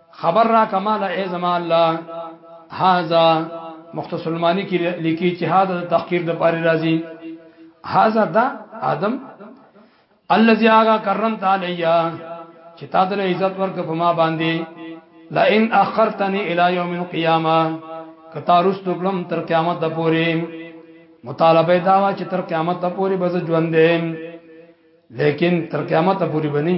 خبر را کمال ای زما الله هاذا مختصر المانی کې لیکي چې هاذا تحقیر د پاره راځي هاذا دا ادم الذي اغا کرمت علیا چې تا د عزت ورک په ما باندې لا ان اخرتنی الی یوم القیامه کتا رستو کلم تر قیامت د پوری مطالبه دا وا چې تر قیامت د پوری بز ژوند دې لیکن تر قیامت پوری بنی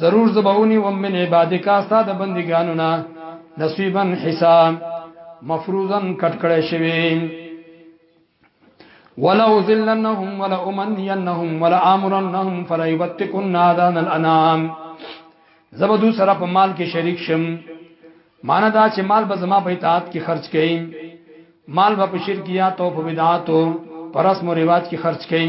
ضرور زبونی وم من عبادک استاد بندگانو نا نصیبا حساب مفروضا کټکړې شوی ولا ذلنهم ولا امنينهم ولا امرنهم فلا يبتكن اذان الانام زبدو سره په مال کې شریک شم معنا دا چې مال به زما په اطاعت کې خرج کړي مال به په شرکیات او په بدعات او پرس مو رواج کې خرج کړي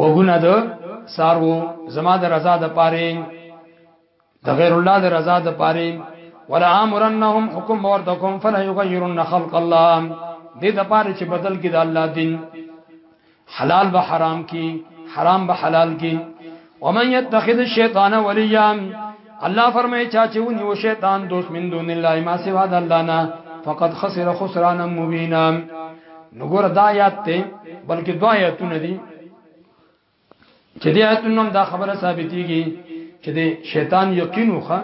وګونه د سارو زما د رضا د پاره د غیر الله د رضا د پاره ولا امرنهم حکم ورتکم فلا یغیرن خلق الله دې د پاره چې بدل کې د الله دین حلال به حرام کې حرام به حلال کې ومن يتخذ الشيطان وليا الله فرمایي چا چې ونی و شیطان دوست من دون الله ما سوا د الله نه فقط خسر خسرانا مبینا نګور دا آیات ته بلکې دوا آیاتونه دي چې دې آیاتونو دا خبره ثابتېږي چې دې شیطان یقین وخه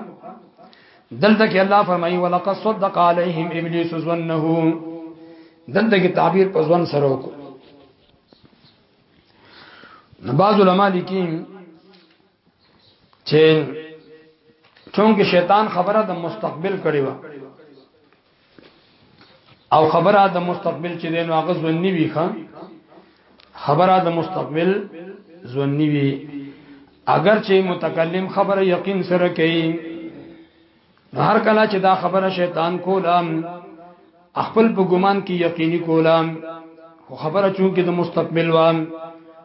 دلته کې الله فرمایي ولقد صدق عليهم ابلیس ظنه دلته کې تعبیر په ځوان سره وکړو نو بعض علما لیکي چې چونکه شیطان خبره د مستقبل کړي و او خبره د مستقبل چې دین واغز ونی وی خان خبره د مستقبل ځونی وی اگر چې متکلم خبره یقین سره کوي هر کله چې دا خبره شیطان کولا خپل په ګمان کې یقیني کولا خو خبره چون کې د مستقبل وام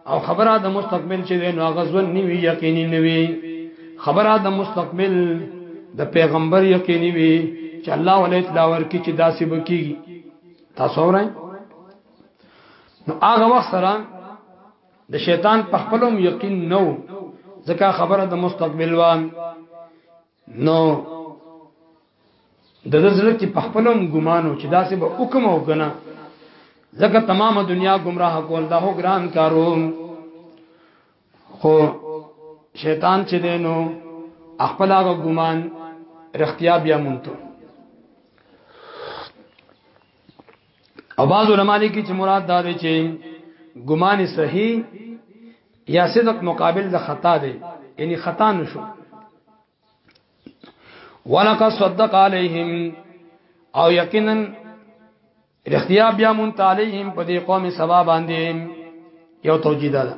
او خبره د مستقبل چې نو هغه ځون نیوي یقیني نیوي خبره د مستقبل د پیغمبر یقیني وي چې الله ولې اطلاع ورکړي چې داسې بکی تاسو ورای نو هغه وخت سره د شیطان په خپلوم یقین نو ځکه خبره د مستقبل وام نو د دزړه کې په خپلم ګمانو چې داسې به حکم او کنه ځکه تمامه دنیا گمراه کول دا هو ګران کارو خو شیطان چې دینو خپل هغه ګمان رختیا بیا مونته او بعض علماء لیکي چې مراد دا دی چې ګمان صحیح یا صدق مقابل د خطا دی یعنی خطا نشو ولقد صدق عليهم او یقینا اختیار بیا مون تعالیهم په دې قوم سبا باندې یو توجیه ده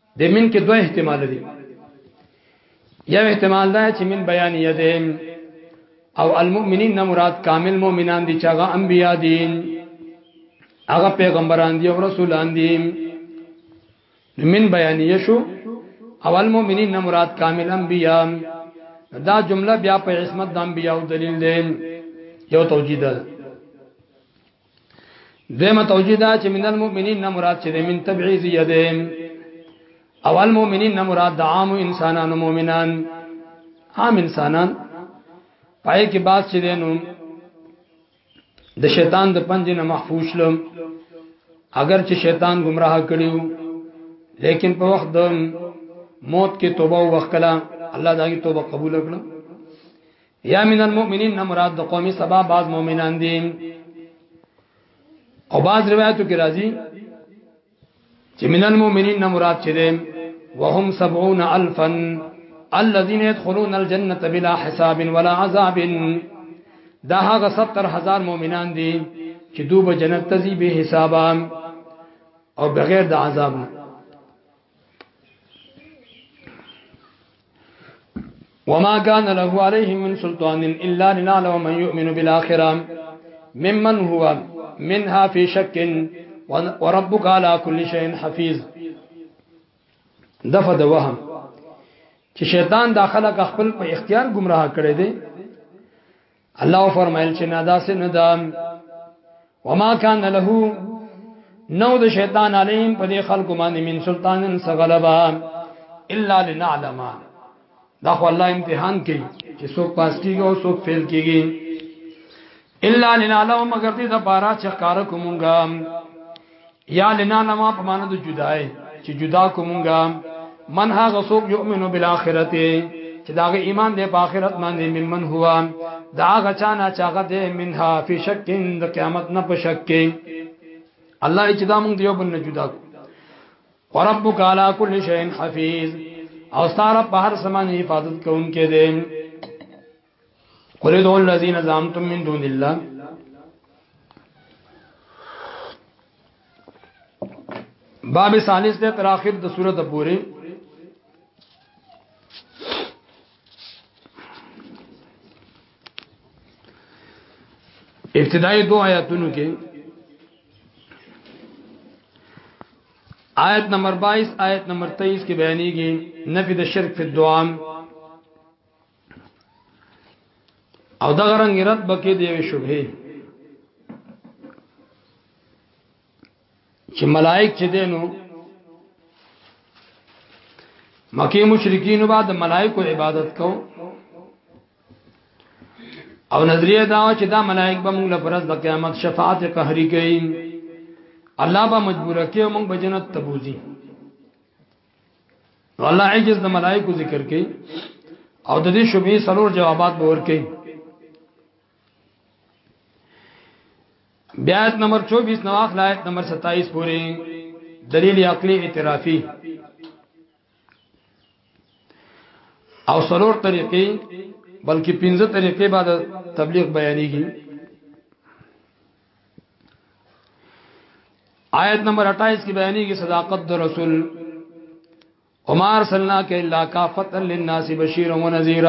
د من کې دوه احتمال دي یو احتمال دا چې من بیان یده او المؤمنین نه مراد کامل مؤمنان دي چې هغه انبیا دي هغه پیغمبران دي او رسولان دي من بیان یشو او المؤمنین نه مراد کامل انبیا دا جمله بیا په عصمت د انبیا او دلیل ده یو توجیه ده دیمه توجیه دا چې من المؤمنین نه مراد چې من تبعیض یدهم اول مؤمنین نه مراد د عام انسانانو مؤمنان عام انسانان پای کې باز چې دینو د شیطان د پنځه نه محفوظ شلم اگر چې شیطان گمراه کړیو لیکن په وخت د موت کې توبه وکړه الله دغه توبه قبول کړه یا من المؤمنین نه مراد د قومي سبا بعض مؤمنان دي او بعض روایتو کې راځي چې من المؤمنین نه مراد چې دي وهم 70000 الذين يدخلون الجنه بلا حساب ولا عذاب دا هغه 70000 مؤمنان دي چې دوی به جنت ته ځي به حساب او بغیر د عذاب نه وما كان له عليهم من سلطان الا لنعلم من يؤمن بالاخره ممن هو منها في شك وربك على كل شيء حفيظ دفد وهم چې شیطان دا خلک خپل په اختیار گمراه کړي دي الله فرمایل چې نادا سن دام وما كان له نو د شیطان علیم په دې خلکو باندې من سلطانن سغلبا الا لنعلم دا خو الله امتحان کوي چې څوک پاس کیږي او څوک فیل کیږي الا لنعلم مگر دې د بارا چې کار کومګم یا لنا نما په معنا د جدای چې جدا کومګه من ها غسوب یؤمنو بالاخره چې داغه ایمان دی په آخرت باندې ممن هوا دا غچانا چاغه دی منها فی شک د قیامت نه په شک کې الله چې دا موږ دیو بل نه جدا کو وربک علی کل شیء حفیظ او ستاره په هر سمانه حفاظت کوونکې دی قل ادعوا الذين زعمتم من دون الله باب ثالث دے تر آخر د سورۃ پورې ابتدائی دو آیاتونو کې آیت نمبر 22 آیت نمبر 23 کې بیانېږي نفي د شرک په دوام او دا غرنګ رد بکې دی وی شوبه چې ملائک چې دینو مکه مشرکین بعد ملائکو عبادت کو او نظریه دا چې دا ملائک به موږ لپاره د قیامت شفاعت قهري کوي الله به مجبور کوي موږ به جنت تبوزي الله عجز د ملائکو ذکر کوي او د دې شوبې سلور جوابات به ور کوي بیا آیت نمبر 24 نو اخلا آیت نمبر 27 پورې دلیل عقلی اعترافي او سلور طریقې بلکې پنځه طریقې بعد تبلیغ بیانېږي آیت نمبر 28 کې بیانې کې صداقت د رسول عمر سننا کې الا کافت للناس بشیر و نذیر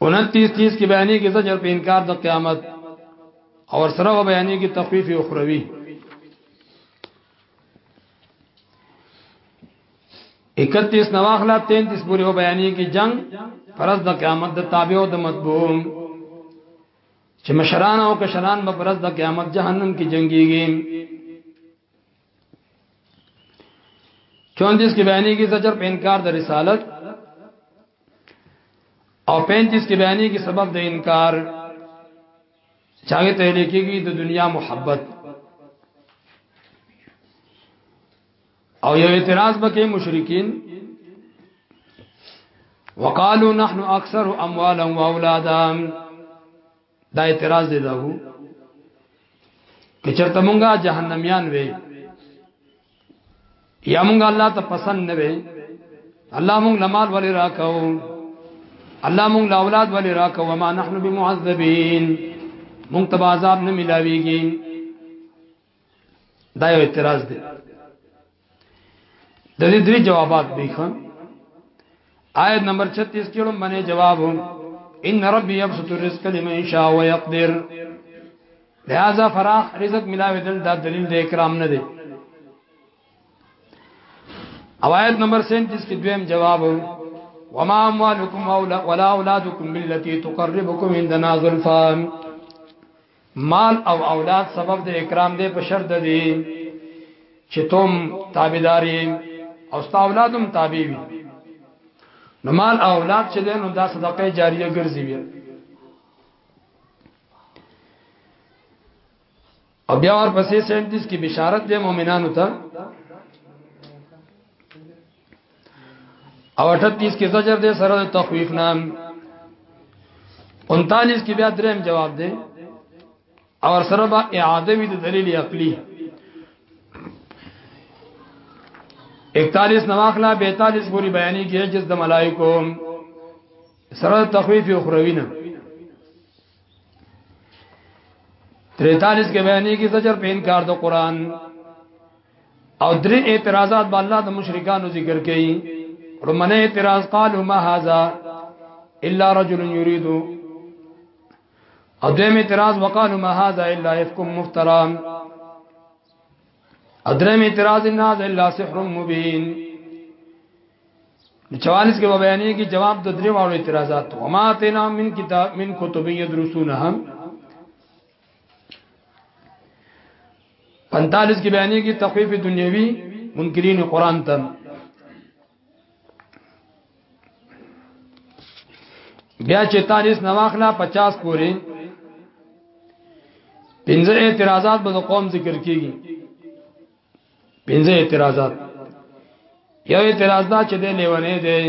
29 30 کې بیانې کې زجر په انکار د قیامت اور سره بیانې کې تخفیف اخروی 31 نواخلا 33 پورې و بیانې کې جنگ پرز د قیامت د تابع او د مطبوع چې مشران او کشران به پرز د قیامت جهنم کې جنگيږي 34 کې بیانې کې زجر په انکار د رسالت او 35 کې بیانې کې سبب د انکار چاغه ته لیکيږي د دنیا محبت او یو اعتراض بکې مشرکین وقالو نحن اکثر اموالا و اولادا دا اعتراض دی داو که چرته مونږه جهنميان وې یا مونږ الله ته پسند نه وي الله مونږ لمال ولې راکاو الله مونږ له اولاد ولې راکاو ما نحنو بمعذبین مونږ ته عذاب نه ملاويږي دا یو اعتراض دی د دې درې جوابات به خان آیت نمبر 36 کې لوم باندې جواب ان ربي يبسط الرزق لمن يشاء ويقدر لہذا فراخ رزق ملاوي دل دا دلیل د اکرام نه دی اوایت نمبر 37 کې دویم جواب وما اموالکم ولا اولادکم بالتي تقربكم عندنا زلفا مال او اولاد سبب د اکرام دی په شرط دی چې تم تابعداري او ستا اولادم تابع وي نو مال اولاد چې دین نو دا صدقه جاریه ګرځي او بیا ور پسې 37 کې بشارت دی مؤمنانو ته او 38 کې زجر دی سره د تخویف نام 39 کې بیا دریم جواب دی او سره به اعاده وی د دلیل عقلی 41 نواخلا 42 پوری بیانې کې چې د ملائکو سره تخویف اخروی نه 43 کې بیانې کې زجر په انکار د قران او درې اعتراضات به الله د مشرکانو ذکر کړي رمنه اعتراض قالوا ما هذا الا رجل يريد او دیم اعتراض وقالوا ما هذا الا افكم مفترا ادرم اعتراض الناس الا سحر مبين د 44 کې بیانې کې جواب د درې واړو اعتراضات او ما تینا من کتاب من کتب یدرسونها 45 کې بیانې کې تخفیف دنیوي منکرین قران ته بیا چې تاریخ نواخلا 50 پورې پنځه اعتراضات به قوم ذکر کیږي پنځه اعتراضات یو اعتراض دا چې دی لیونه دی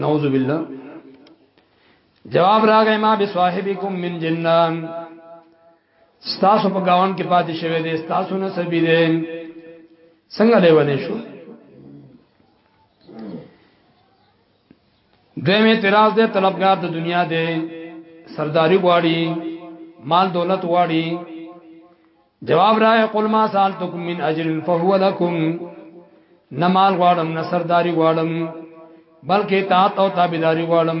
نعوذ بالله جواب راغی ما بصاحبکم من جنان ستاسو په گاون کې پاتې شوی دی ستاسو نه سبي دی څنګه دی ودی شو دویم اعتراض دی طلبګار د دنیا دی سرداری غواړي مال دولت غواړي جواب راي قل ما سالتكم من اجر فهو لكم نه مال غواړم نه سرداری غواړم بلکې تاعت او تابعداري غواړم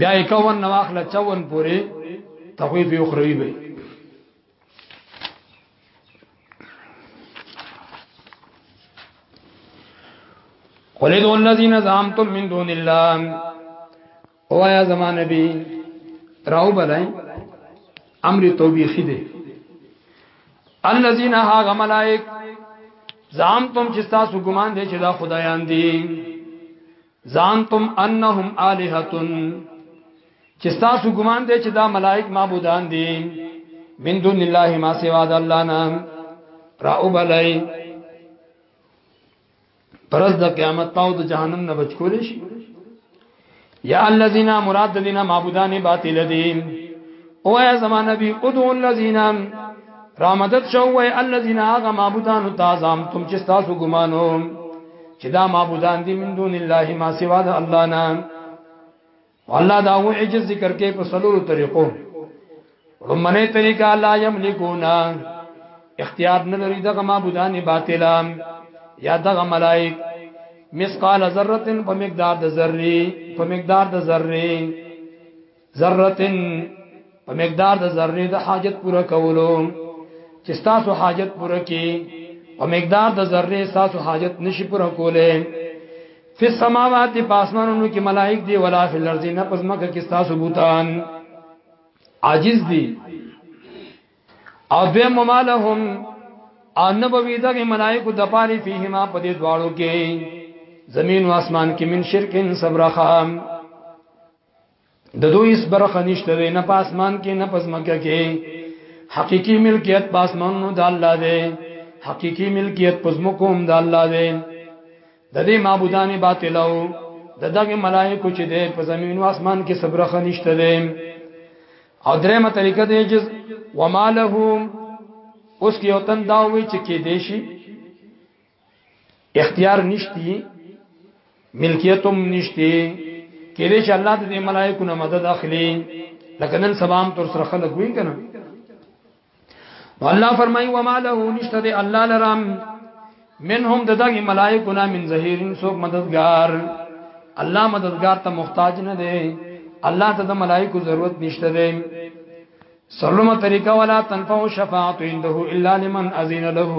بیا 51 نو اخله 54 پورې تخویف اخروی به ولید الذین زعمتم من دون الله او یا زمان نبی راو بلای امر توبیخی دی الذین هاغ ملائک زعمتم چې تاسو ګمان دي چې دا خدایان دي زعمتم انهم الہتن چې تاسو ګمان دی چې دا ملائک معبودان دي من دون الله ما سوا د الله نه را وبلای پرز د قیامت پاو د جهنم نه بچ کول شي یا الذین مراد دینا معبودان باطل دین او یا زمان نبی ادو الذین رامدد شو وای الذین هغه معبودان تازام تم چې تاسو ګمانو چې دا معبودان دي من دون الله ما سوا د الله نه والله دا و عجز ذکر کې په سلورو طریقو رمنه طریقہ لا یملکونا اختیار نه لري دغه معبودان باطلان یا دغه ملائک مثقال ذره په مقدار د ذره په مقدار د ذره ذرتن په مقدار د ذره د حاجت پوره کولو چې تاسو حاجت پوره کی په مقدار د ذره تاسو حاجت نشي پوره کوله فی السماوات دی پاسمانونو کې ملائک دی ولا فی الارض نه پزماکه کې تاسو بوتان عاجز دی او دوی ممالهم ان نبوی دغه ملائکو د پاره فیهما په دې دواړو کې زمین او اسمان کې من شرکن صبرخام د دوی اس برخه نشته دی نه پاسمان کې نه پزمکه کې حقيقي ملکیت پاسمانونو د الله دی حقيقي ملکیت پزمکو هم د الله دی د دې معبودان باطلو د دغه ملائکو چې د په زمين او اسمان کې صبرخه نشته دي او درېمه طریقه دی چې ومالهم اوس کې وطن دا وی چې کې دیشي اختیار نشتی ملکیتم نشتی کې دې چې الله دې ملائکه نه مدد اخلي لکه نن سبام تر سره خلک وین کنه نو الله فرمایي وما له نشته دې الله لرام منهم دغه ملائکه نه من ظهیرن سو مددگار الله مددگار ته محتاج نه دی الله ته د ملائکه ضرورت نشته دی سلمه طریقه ولا تنفع شفاعت عنده الا لمن اذن له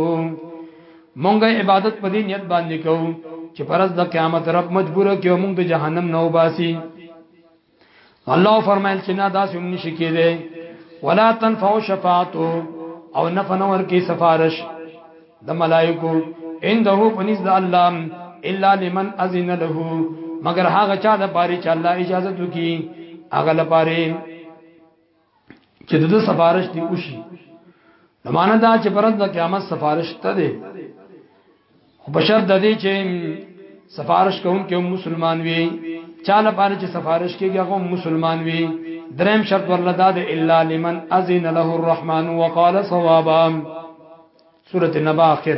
مونږه عبادت په دې نیت باندې کوو چې پرز د قیامت رب مجبور کیو مونږ د جهنم نه وباسي الله فرمایل چې نه داسې هم نشي کېده ولا تنفع شفاعت او نفع نور کې سفارش د ملائکو عنده پنځ د الله الا لمن اذن له مگر هغه چا د پاره چې الله اجازه وکي هغه لپاره چې د سفارش دی وشي نو معنا دا چې پرد د قیامت سفارش ته دی خو بشر د دې چې سفارش کوونکې هم مسلمان وي چا نه پاره چې سفارش کېږي هغه مسلمان وي دریم شرط ورله دا دی الا لمن اذن له الرحمن وقال صوابا سوره النبا اخر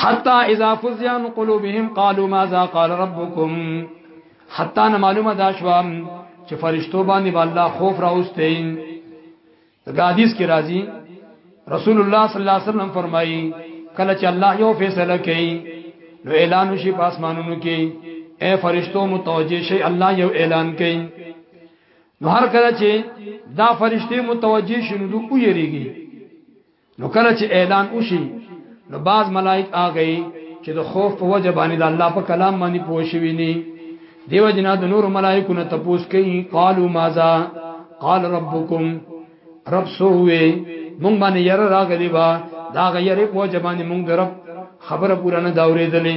حتا اذا فزع عن قلوبهم قالوا ماذا قال ربكم حتا نه معلومه دا شو چې فرشتو باندې الله خوف راوستي دا حدیث کې راځي رسول الله صلی الله علیه وسلم فرمایي کله چې الله یو فیصله کوي نو اعلان شي په اسمانونو کې اے فرشتو متوجه شي الله یو اعلان کوي نو هر کله چې دا فرشتي متوجه شي نو دوی یریږي نو کله چې اعلان وشي نو بعض ملائک آغی چې د خوف په وجه باندې د الله په کلام باندې پوښوي نه دیو جنا د نور ملائکو نه تپوس کوي قالو ماذا قال ربکم رب سووي مونږ باندې ير راغلی با دا غیر په وجه باندې مونږ رب خبره پورا نه داورېدلې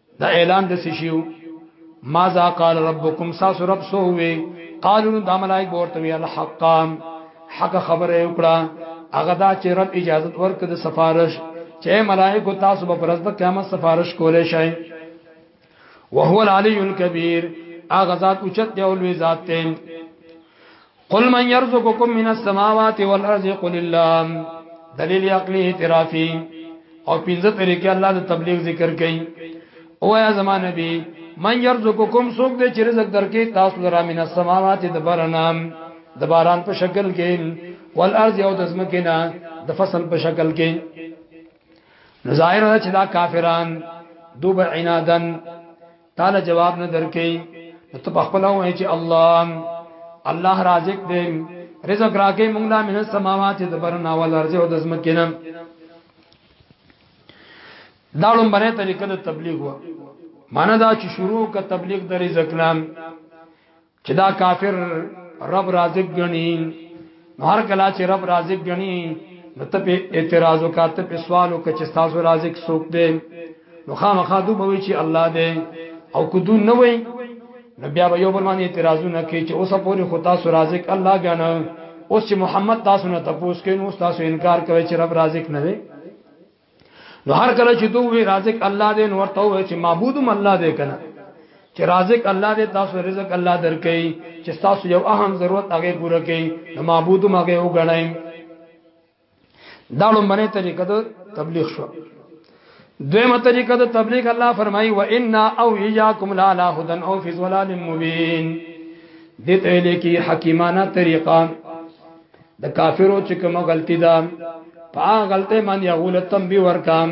دا اعلان د سشیو ماذا قال ربکم ساس رب سو وی قالو دا ملائک ورته وی الحق حق خبره وکړه هغه دا چې رب اجازه ورکړه د سفارش چې ملائک تاسو په ورځ د قیامت سفارش کولای شئ وهو العلی الکبیر اغه ذات اوچت دی او لوی ذات ته قل من يرزقكم من السماوات والارض قل الله دلیل عقلی اعترافی او پنځه طریقې الله د تبلیغ ذکر کړي او یا زمان نبی من يرزقكم سوق دې چې رزق درکې تاسو لرا من السماوات د برنام د باران په شکل کې والارض او د زمکه نه د فصل په شکل کې ظاهر چې دا کافران دوبه عنادن تعالی جواب نه درکې نو ته خپل وایې چې الله الله رازق دې رزق راکې مونږ لا من السماوات د برنا ول ارض او د زمکینه دا لومبره طریقه د تبلیغ و معنا دا چې شروع کا تبلیغ د رزق نام چې دا کافر رب رازق غني نو هر کله چې رب رازق غني نو ته په اعتراض وکړه ته په سوال وکړه چې تاسو رازق څوک دی نو خامخا دوی به وی چې الله دی او کدو نه وی نو بیا به یو بل باندې اعتراضونه کوي چې اوسه پوری خو تاسو رازق الله غنه اوس چې محمد تاسو نه تپوس کوي نو تاسو انکار کوي چې رب رازق نه دی نو هر کله چې دوی رازق الله دې نو ورته وي چې معبودم الله دې کنه چې رازق الله دې تاسو رزق الله درکې چې تاسو یو اهم ضرورت هغه پوره کړئ نو معبودم هغه وګڼئ دا لومبنه طریقه د تبلیغ شو دویمه طریقه د تبلیغ الله فرمایي و ان او یاکم لا لا هدن او فی ظلال مبین دته لیکي حکیمانه طریقه د کافرو چې کوم غلطي ده په غلطه باندې هغه له تنبيه ورکام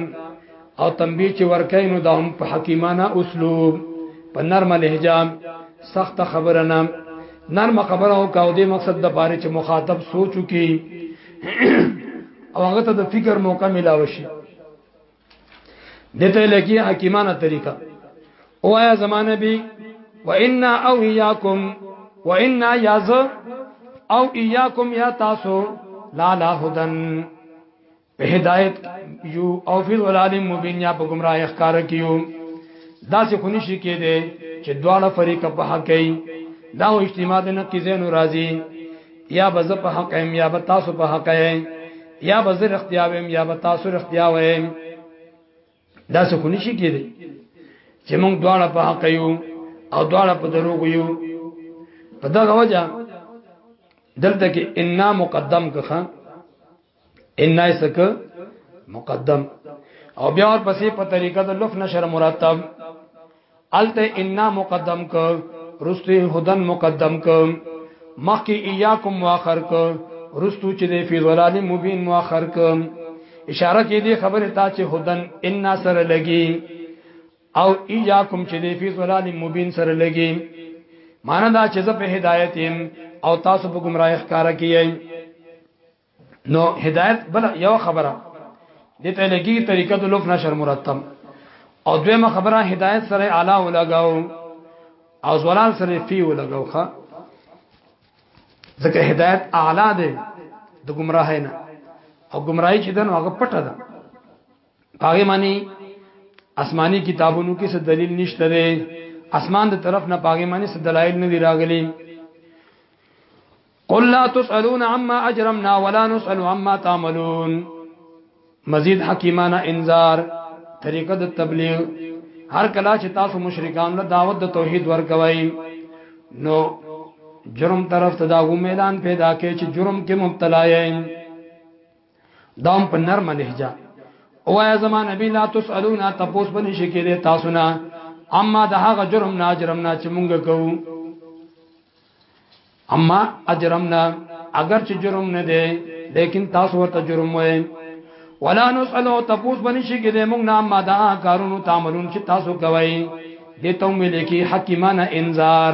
او تنبيه چې ورکای نو د هم په حکیمانه اسلوب په نرمه لهجه سخت خبره نه نرمه خبره او کاو دې مقصد د پاره چې مخاطب سوچو کې او هغه ته د فکر موقع ملاوي شي دته لګي حکیمانه طریقه او یا زمانه بي وان او اياكم وان ياز او اياكم يا تاسو لا لا هدن په هدایت یو او فی ضلال مبین یا په گمراه اخکار کیو دا څه خونی شي کې دي چې دواړه فریق په حق کوي دا اجتماع د نقیزین راضی یا بز په حق ایم یا به تاسو په حق ایم یا بز رختیا ویم یا به تاسو رختیا ویم دا څه کونی شي کېږي چې موږ دواړه په حق یو او دواړه په دروغ یو په دغه وجه دلته کې ان مقدم کخه ان اسک مقدم او بیا ور پسې په طریقه د لف نشر مرتب الته ان مقدم ک رستو هدن مقدم ک مخکې ایاکم مؤخر ک رستو چې د فی ظلال مبین مؤخر ک اشاره کې دې خبره تا چې هدن ان سره لګي او ایاکم چې دی فی ظلال مبین سره لګي معنی دا چې زه په هدایت يم او تاسو په گمراهی ښکارا کیئ نو هدایت بل یو خبره دې ته لګي طریقه د لوف نشر مرتب او دویمه خبره هدایت سره اعلی ولګاو او زلال سره فی ولګاو ښا ځکه هدایت اعلی دی د گمراهی نه او گمراهی چې دنو هغه پټه ده هغه معنی آسماني کتابونو کې څه دلیل نشته دی اسمان د طرف نه پاګې معنی څه دلایل نه دی راغلي قل لا تسالون عما اجرمنا ولا نسال عما تعملون مزید حکیمانه انذار طریقه د تبلیغ هر کله چې تاسو مشرکان له دعوت د توحید ورکوي نو جرم طرف ته دا اعلان پیدا کې چې جرم کې مبتلا یې دام په نرمه لهجه او یا زمان نبی لا تسالون تاسو باندې شي کېده تاسو نه اما د هغه جرم نه جرم نه چې مونږ کوو اما اجرم نه اگر چې جرم نه دی لیکن تاسو ورته جرم وای ولا نسالو تاسو باندې شي کېده مونږ نه اما دا کارونو تعملون چې تاسو کوي دته ملي کې حکیمانه انذار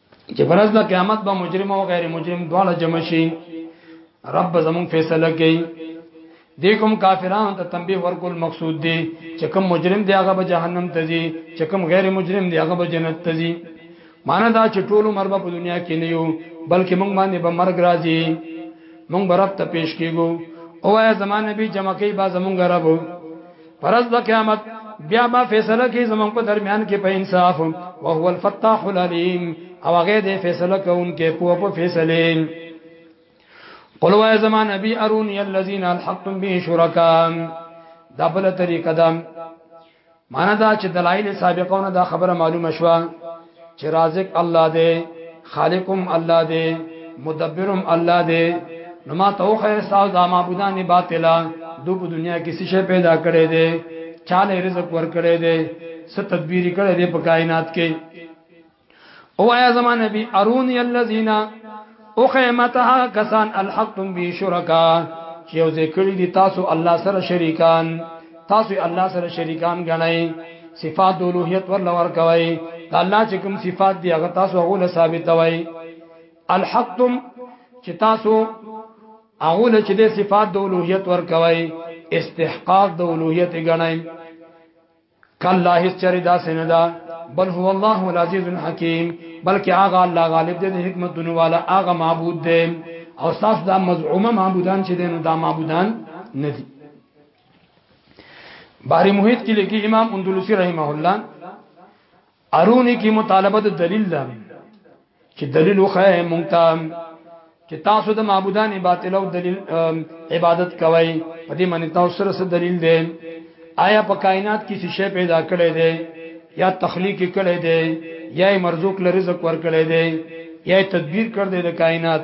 چې پرز د قیامت به مجرم او غیر مجرم دواړه جمع شي رب زمون فیصله کوي دې کوم کافرانو ته تنبیه ورکول مقصود دی چې کوم مجرم دی هغه به جهنم ته ځي چې کوم غیر مجرم دی هغه به جنت ته ځي معنا دا چې ټول عمر په دنیا کې نه یو بلکې موږ باندې به مرګ راځي موږ برب ته پیش کیږو او یا زمانه به جمع کوي با زمونږ رب پرز د قیامت بیا ما فیصله کی زمون په درمیان کې په انصاف او هو الفتاح العلیم او هغه دې فیصله کوونکې په په فیصله قل وای زمان نبی ارونی الذین الحقتم به شرکا دا بل طریقه ده معنا دا چې دلایل سابقونه دا خبره معلومه شوه چې رازق الله دی خالقم الله دی مدبرم الله دی نو ما ته خو ساو د معبودان باطلا دو په دنیا کې څه پیدا کړي دي چاله رزق ور کړي دي څه تدبیر کړي دي په کائنات کې او آیا زمان نبی ارونی الذین او قیمته کسان الحقتم بی شرکا چې یو ذکر دي تاسو الله سره شریکان تاسو الله سره شریکان غنئ صفات اولوہیت ور لور کوي دا الله چې کوم صفات دی هغه تاسو هغه له ثابتوي الحقتم چې تاسو هغه له چې د صفات د اولوہیت ور کوي استحقاق د اولوہیت غنئ کلا هیڅ چری دا سینه دا بل هو الله العزیز الحکیم بلکې هغه الله غالب دی د حکمتونو والا هغه معبود دی او تاسو دا مزعومه معبودان چې دینو دا معبودان نه دي بحری محیط کې لیکي امام اندلسی رحمه الله ارونی کی مطالبه د دلیل ده چې دلیل وخه مونږ ته چې تاسو د معبودان باطل او دلیل عبادت کوئ په دې باندې تاسو سره څه دلیل دی آیا په کائنات کې څه شی پیدا کړی دی یا تخلیق کړی دی یا مرزوق لرزق ور کړی دی یا تدبیر کړ دی د کائنات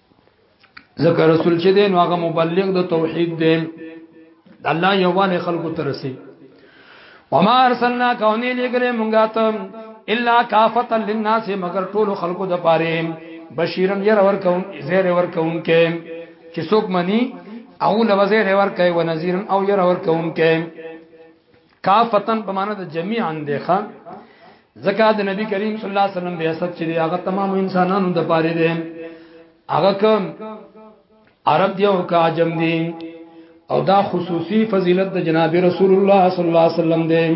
ذکر رسول چې دین واغه مبلغ د توحید دی الله یوانه خلق ترسي وما ارسلنا کونی لګره مونږه ته الا کافتا للناس مگر ټول خلقو د پاره بشیرن ير ور کوم زیر ور کوم کې چې څوک منی او لوزیر ور کوي ونذیرن او ير ور کوم کې کافتن په معنا د جميعا دی ښا زکه د نبی کریم صلی الله علیه وسلم بیاست چې هغه تمام انسانانو د پاره دی هغه کوم عرب دی او کاجم دی او دا خصوصي فضیلت د جناب رسول الله صلی الله علیه وسلم دی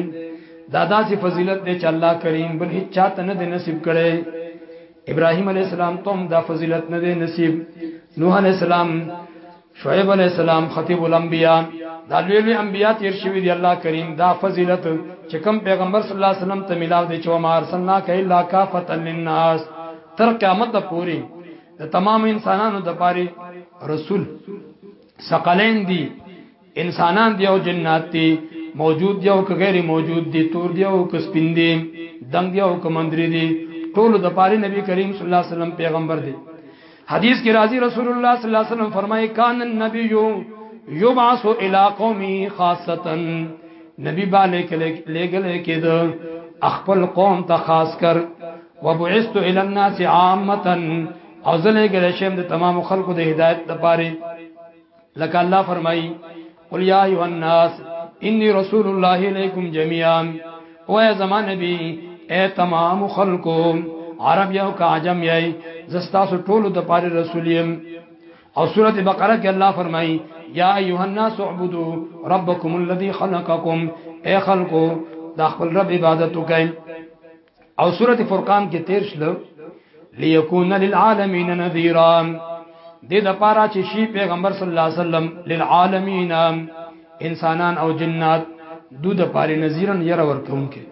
دا داسې فضیلت دی چې الله کریم بل هیڅ چاته نه نصیب کړي ابراهيم عليه السلام ته هم دا فضیلت نه دی نصیب نوح عليه السلام شعیب علیہ السلام خطیب الانبیاء دا لوی لوی انبیاء تیر شوی دی الله کریم دا فضیلت چې کوم پیغمبر صلی الله علیه وسلم ته ملاو دی چې ما ارسلنا ک الا کافتا للناس تر قیامت پورې د تمام انسانانو د پاره رسول ثقلین دی انسانان دی او جنات دی موجود دی او غیر موجود دی تور دی او کسپین دی دنګ دی او کمندری دی ټول د پاره نبی کریم صلی الله علیه وسلم پیغمبر دی حدیث کې راځي رسول الله صلی الله علیه وسلم فرمایي کان النبی یبعث الی قومه خاصتا نبی باندې لګل کېد خپل قوم ته خاص کر وبعثت الى الناس عامه او زله ګل شم د تمام خلکو د هدایت لپاره لکه الله فرمایي قل یا ایه الناس انی رسول الله الیکم جميعا او یا زمان نبی اے تمام خلقو عرب یو کا عجم یی زستا سو ټولو د پاره رسول یم او سوره بقره کې الله فرمایي یا ایه الناس اعبدوا ربکم الذی خلقکم اے خلقو دا خپل رب عبادت وکړئ او سورته فرقان کې تیر شلو ليكون للعالمين نذيرا دې د پاره چې شي پیغمبر صلی الله علیه وسلم للعالمین انسانان او جنات دو د پاره نذیرن ير ورکونکي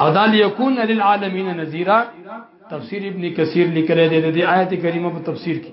او دال یکون للعالمین نذیرا تفسیر ابن کثیر لیکل دی د آیت کریمه په تفسیر کې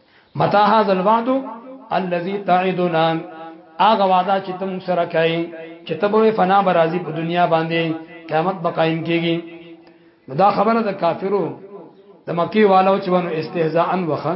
متا هاذا الوعد الذي تعدنا اغه وعده چې تم سره کوي چې تبوي فنا برازي په دنیا باندې قیامت به قائم کیږي نو دا خبره د کافرو د مکی والو چې ونه استهزاء ان وخه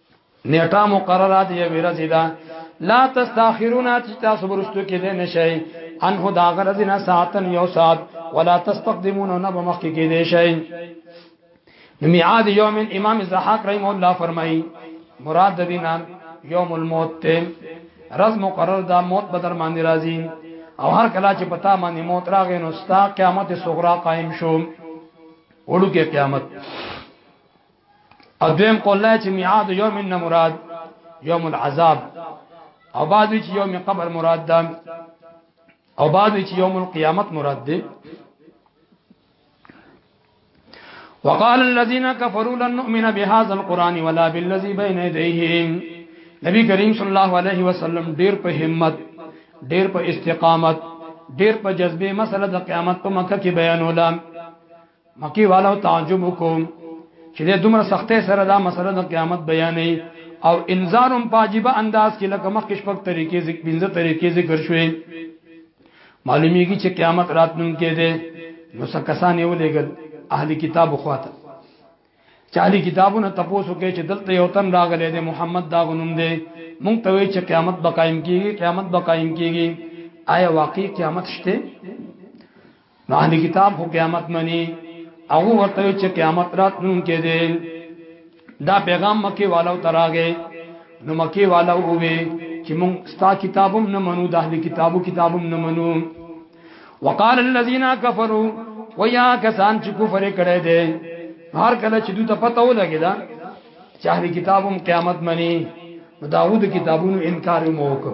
نیټه مقرره دی یوه ورځ ده لا تستاخرون چې تاسو ورستو کې دي نشي انه دا غرض نه ساعتن یو ساعت ولا تستقدمون نه به مخکې کې دي شي نمیعاد یوم امام زحاق رحم الله فرمایي مراد دینا یوم الموت ته رز مقرر دا موت بدر باندې راځي او هر کله چې پتا باندې موت راغی نو ستا قیامت صغرا قائم شو وړو کې قیامت او دویم قول دا چې میعاد یوم نه مراد یوم العذاب او بعد وی چې یوم قبر مراد ده او بعد وی چې یوم القیامت مراد ده وقال الذين كفروا لن نؤمن بهذا القران ولا بالذي بين يديه نبی کریم صلی الله علیه وسلم ډیر په همت ډیر په استقامت ډیر په جذبه مسله د قیامت په مکه کې بیانوله مکی والو تعجب وکوم چې د دومره سختې سره دا مسله د قیامت بیانې او انذارم پاجيبه انداز کې لکه مخکې شپږ طریقې ذکر پنځه طریقې ذکر شوې معلومیږي چې قیامت راتلونکې ده نو څه کسان یو لګل اهلي کتاب خواته چالي کتابونه تپوسو کې چې دلته یو تن راغلی دی محمد دا غنوم دی مونږ ته وی چې قیامت به قائم کیږي قیامت به قائم کیږي آیا واقعي قیامت شته نو اهل کتاب خو قیامت منی او ورته چې قیامت راتلونکې ده دا پیغام مکه والو تراغه نو مکه والو وې چې مونږ ستا کتابم نه منو د اهل کتابو کتابم نه منو وقال الذين كفروا ويا کسان چې کفر کړي دي هر کله چې دوی ته پته ولګي دا چې اهل کتابم قیامت منی داوود کتابونو انکار مو وکړ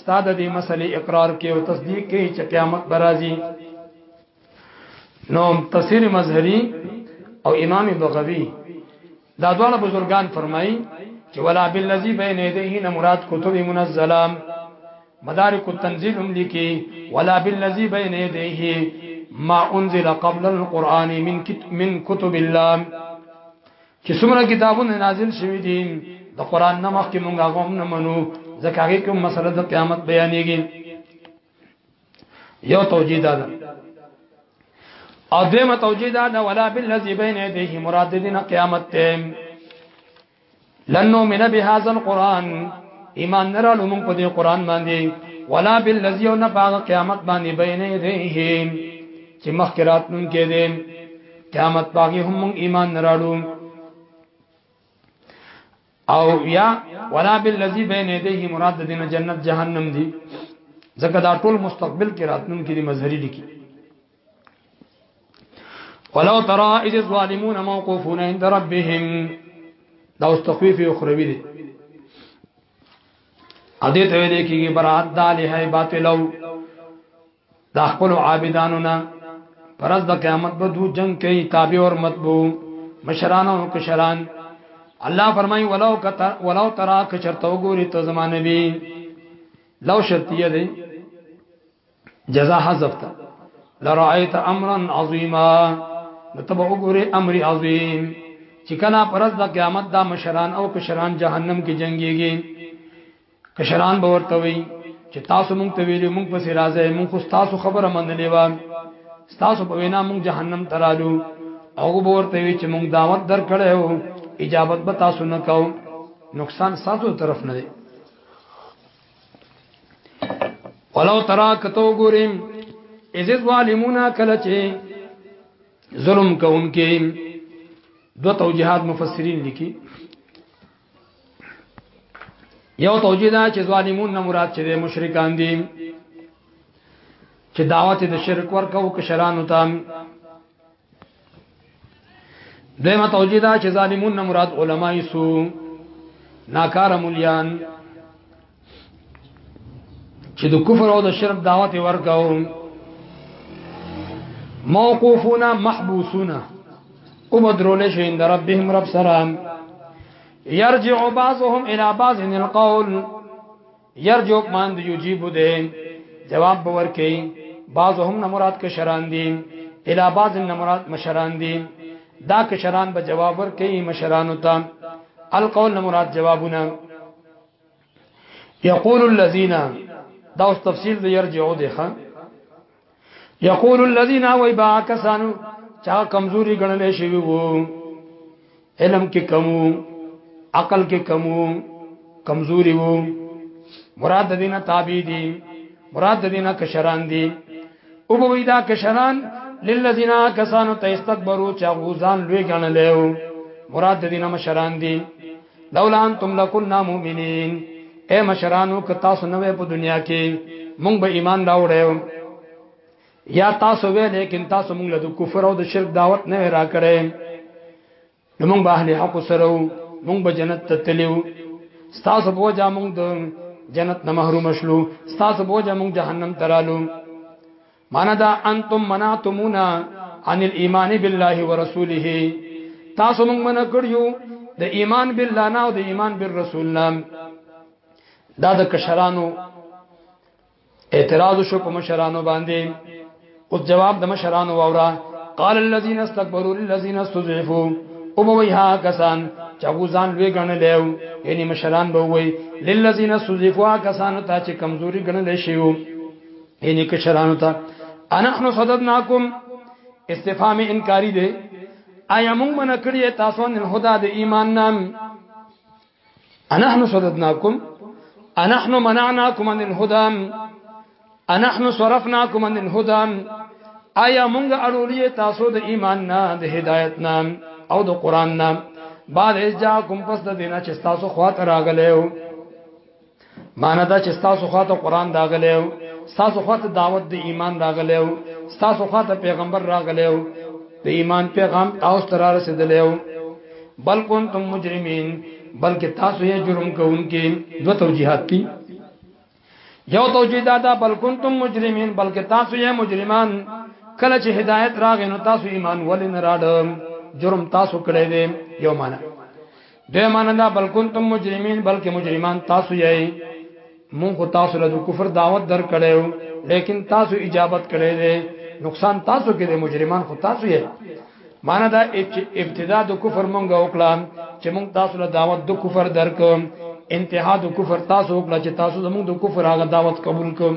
ستا د دې مسلې اقرار کې او تصدیق کې چې قیامت برازي نو تفسیر مظهری او امام بغوی دا دواړه بزرگان فرمایي چې ولا بالذی بین یدیه نه مراد کتب منزله مدارک التنزیل هم لیکي ولا بالذی بین یدیه ما انزل قبل القران من من كتب الله چې څومره کتابونه نازل شوي دي د قران نه مخکې مونږ هغه هم نه منو ځکه هغه کوم مسله د قیامت بیانېږي یو توجیه ده او دیمه توجیه ده ولا بالذي بين يديه مراد دین قیامت ته لنو من بهذا القران ایمان نه رالو مونږ په دې قران باندې ولا بالذي او نه باغ قیامت باندې بین یدیهم چې مخکرات نن کې دي قیامت باغی هم مونږ ایمان نراړو او یا ولا بالذی بین یدیه مراد دین جنت جهنم دی ځکه دا ټول مستقبل کې راتلون کې مظهری لیکي ولو ترى اذ الظالمون موقوفون عند ربهم دا اوس تخفیف اخروی دی ا دې ته ویل کېږي برات د الہی باطلو دا خپل عابدانو نه پرز د قیامت به دو جنگ کوي تابع او متبو مشران او کشران الله فرمای ولو کتر ولو ترا کشرته وګوري ته زمانه بي لو شرطیه دی جزاء حذف ته لرایت امرا عظیما نتبع وګوري امر عظیم چې کله پرز د قیامت دا مشران او کشران جهنم کې جنگيږي کشران به ورته وي چې تاسو مونږ ته ویلو مونږ پسې راځي مونږ خو تاسو خبره منلې و تاسو په وینا مونږ جهنم ترالو او به ورته وي چې مونږ دعوت درکړو اجابت به تاسو نه کوو نقصان ساتو طرف نه دی ولو ترا کتو ګورم از ظالمون کله چې ظلم کوونکې دو توجيهات مفسرین لیکي یو توجیه دا چې ظالمون نه مراد چې مشرکان دي چې دعوت د شرک ورکو کشرانو ته دیمه توجیه دا چې ظالمون نه مراد علماي سو ناکار مليان چې د کفر او د شرک دعوت ورکاو موقوفون محبوسون او مدرول شي عند ربهم رب سلام يرجع بعضهم الى بعض القول يرجو مان دی یجیب دے جواب باور کئ بعضهم نه مراد کشران دي الا بعض نه مراد مشران دي دا کشران به جواب ور کوي مشران ته القول نه مراد جوابونه یقول الذين دا اوس تفصیل دی يرجعو دی ښا یقول الذين وای با کسانو چا کمزوري ګڼل شي وو علم کې کمو عقل کې کمو کمزوري وو مراد دینه تابع دي مراد دینه کشران دي او به دا کشران للذین کسانو ته استکبروا چا غوزان لوی ګڼل مراد دینه مشران دي لولا انتم لكنا مؤمنين اے مشرانو که تاسو نه په دنیا کې مونږ به ایمان راوړیو یا تاسو وې لیکن تاسو مونږ له کفر او د شرک دعوت نه را کړې نو مونږ به اهل حق سره مونږ به جنت ته تلو تاسو به جا مونږ د جنت نه محروم شلو تاسو به جا مونږ جهنم ترالو معنا دا انتم منعتمونا عن الايمان بالله ورسوله تاسو موږ منع کړیو د ایمان بالله نه او د ایمان بالرسول نه دا د کشرانو اعتراض شو په مشرانو باندې او جواب د مشرانو وورا قال الذين استكبروا للذين استضعفوا او به ها کسان چې غوزان لوی غنل یو یعنی مشران به وي للذین استضعفوا کسان ته چې کمزوري غنل شي یعنی کشرانو ته انحنو صددناکم استفهام انکاری دی آیا موږ منع کړی تاسو نه خدا د ایمان نام انحنو صددناکم انحنو منعناکم عن الهدى انحنو صرفناکم عن الهدى آیا موږ اړولې تاسو د ایمان نه د هدایت نام او د قران نام بعد از جاءکم پس د دینه چې تاسو خواته راغلې معنا دا چې تاسو خواته قران راغلی او تاسو خواته دعوت د ایمان راغلی او تاسو خواته پیغمبر راغلی او د ایمان پیغام تاسو ته رسیدلی او بل کنتم مجرمین بلکې تاسو یې جرم کوونکې دوه توجیهات دي یو توجیه دا ده بل کنتم مجرمین بلکې تاسو یې مجرمان کله چې هدایت راغی نو تاسو ایمان ولې نه راړم جرم تاسو کړی دی یو معنا به معنا دا بل کنتم مجرمین بلکې مجرمان تاسو یې مونږ خو تاسو له کفر دعوت در کړو لیکن تاسو اجابت کړی دی نقصان تاسو کې دی مجرمان خو تاسو یې معنا دا ابتدا د کفر مونږ وکړه چې مونږ تاسو له دعوت د کفر درک انتها د کفر تاسو وکړه چې تاسو زمونږ د کفر هغه دعوت قبول کړئ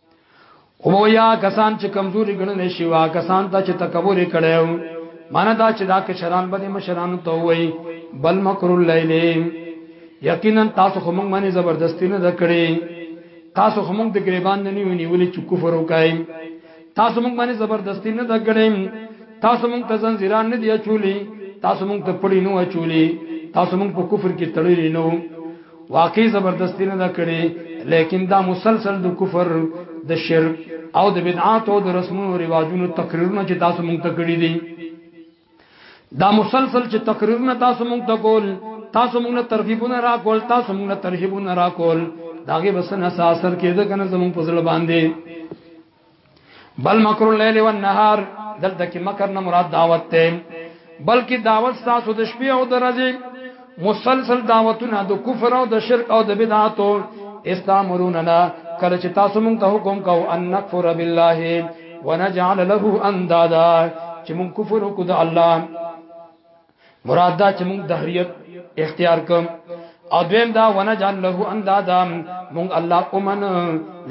او یا کسان چې کمزوري ګڼل شي وا کسان ته چې تکبر کړو مانا دا چې دا کې شران باندې مشران ته وای بل مکر الليل یقینا تاسو خو موږ باندې زبردستی نه دکړي تاسو خو موږ د غریبان نه نیولې چې کفر وکایم تاسو موږ باندې زبردستی نه دکړي تاسو موږ ته زنجیران نه دی چولې تاسو موږ ته پړی نه چولې تاسو موږ په کفر کې تړلې نه واقعي زبردستی نه دا کړي لیکن دا مسلسل د کفر د شرک او د بدعات او د رسمونو او رواجونو تقریرونه چې تاسو مونږ ته کړی دي دا مسلسل چې تقریرونه تاسو مونږ ته کول تاسو مونږ له ترغیبونه را کول تاسو مونږ له ترغیبونه را کول داغه بسن اساسر کېده کنه زمونږ په ځل باندې بل مکر الليل والنهار دلته کې مکر نه مراد دعوت ته بلکې دعوت تاسو د شپې او د ورځې مسلسل دعوتونه د کفر او د شرک او د بدعاتو استامروننا کله چې تاسو مونږ ته حکم کوو ان نکفر بالله ونجعل له اندادا چې مونږ کفر وکړو د الله مراد دا چې موږ دهریت اختیار کوم او دویم دا ونه جان له اندادا مونږ الله اومن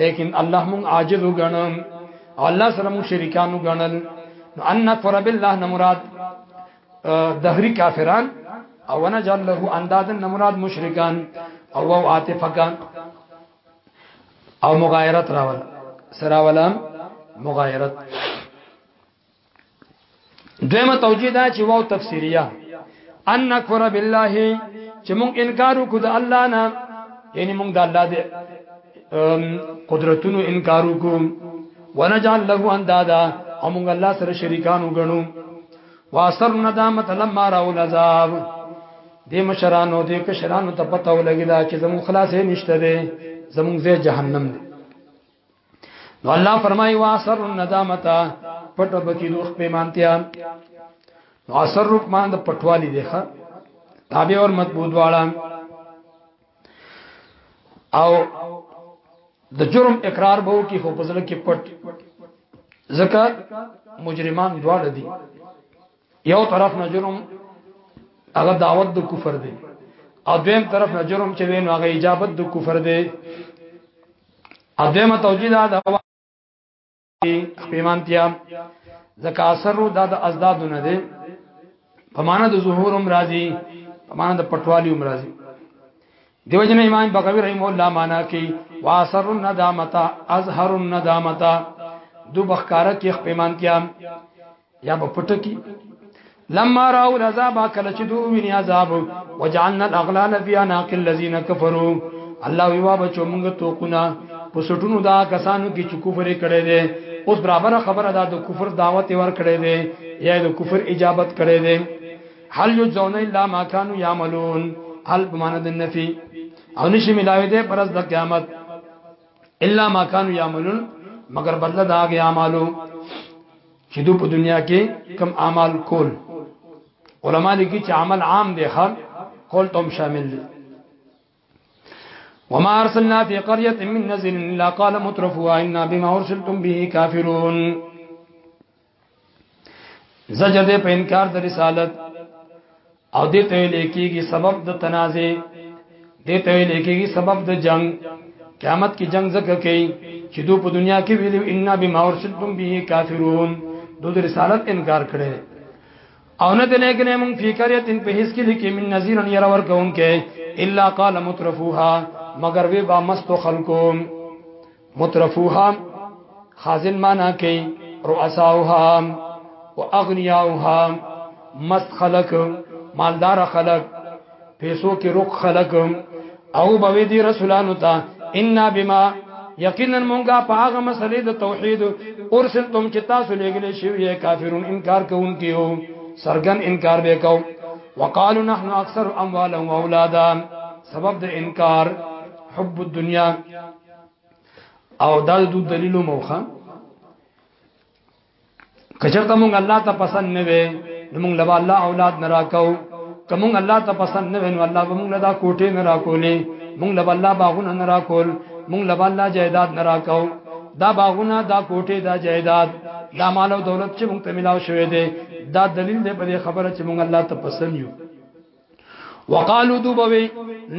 لیکن الله مونږ عاجز وګڼم او الله سره مونږ شریکان وګڼل نو ان نکفر بالله نه مراد دهری کافران او ونه جان له اندادا نه مراد مشرکان او او عاطفکان او مغایرت راول سراولم مغایرت دویمه توجیه دا چې واو تفسیریه ان نکفر بالله چې مونږ انکار وکړو د الله نه یعنی مونږ د الله د قدرتونو انکار وکړو ونجعل له اندادا او مونږ الله سره شریکان وګڼو واثر ندامت لما راو العذاب دې مشرانو دې کشرانو ته پته ولګی دا چې زمو خلاصې نشته ده زمو زه جهنم ده نو الله فرمایي واسر الندامتا پټ بکی دوخ پیمانتیا نو اثر روپ مان د پټوالی دی ښا تابع اور مضبوط والا او د جرم اقرار به کی خو پزله کې پټ زکه مجرمان دواړه دي یو طرف نه جرم هغه دعوت د کفر دی او دویم طرف نه جرم چې وینو هغه اجابت د کفر دی او دویمه توجیه دا د پیمانتیا ځکه اثر دا د ازدادونه دی په معنا د ظهور هم راځي په معنا د پټوالي هم راځي دیو جن امام بغوی رحم الله معنا کوي واسر الندامتا اظهر الندامتا دو بخکارا کی خپیمانتیا یا په پټ کې لما راو العذاب کله چې دوی ویني عذاب وجعلنا الاغلال فی عناق الذين كفروا الله وی واب چې موږ توقنا په سټونو دا کسانو کې چې کفر کړي دي اوس برابر خبره ده د کفر دعوت ور کړي دي یا د کفر اجابت کړي دي هل یجزون الا ما كانوا يعملون هل بمانه د نفي او نشي ملاوي دي پرز د قیامت الا ما كانوا يعملون مگر بدل دا غي اعمالو چې دو په دنیا کې کم اعمال کول علما لیکي چې عمل عام دی خان قول تم شامل دي وما ارسلنا في قريه من نزل الا قال مترفوا انا بما ارسلتم به كافرون زجر دې په انکار د رسالت او دې ته لیکيږي سبب د تنازع دې ته لیکيږي سبب د جنگ قیامت کې جنگ زکه کوي چې دوی په دنیا کې ویلو ان بما ارسلتم به کافرون دوی د رسالت انکار کړي او نه دې لیکنه مونږ فکرې تن په هیڅ کې لیکي من نذیر ان ير ورکون کې الا قال مترفوها مگر وی با مست خلقوم مترفوها خازن معنا کوي رؤساوها واغنياوها مست خلق مالدار خلق پیسو کې رق خلق او بوي دي رسولانو ته ان بما یقینا مونږه په هغه مسلې د توحید ارسلتم چې تاسو لګلې شوی کافرون انکار کوونکیو سرګن انکار به کو وقالو نحن اکثر اموالا واولادا سبب د انکار حب الدنیا او دا د دلیلو موخه کچرته مونږ الله ته پسند نه وي نو مونږ لبا الله اولاد نه راکاو کوم الله ته پسند نه وي نو الله به مونږ لدا کوټه نه راکولې مونږ لبا الله باغونه نه راکول مونږ لبا الله جایداد نه راکاو دا باغونه دا کوټه دا جایداد دا مال او دولت چې مونږ ته ملاو شوې ده دا دلیل دی په خبره چې مونږ الله ته پسند یو وقالو دوبوي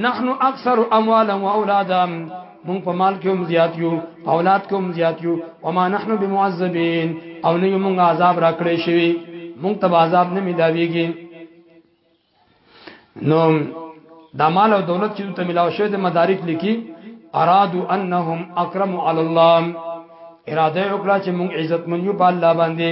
نحن اکثر اموالا و اولادا مونږ په مال کې هم زیات یو اولاد کې هم زیات یو وما نحن بمعذبین او نه مونږ عذاب راکړې شوی مونږ ته عذاب نه ملاويږي نو دا مال او دولت چې ته ملاو شوی د مدارک لیکي ارادو انهم اکرم علی الله اراده وکړه چې مونږ عزت منیو په الله باندې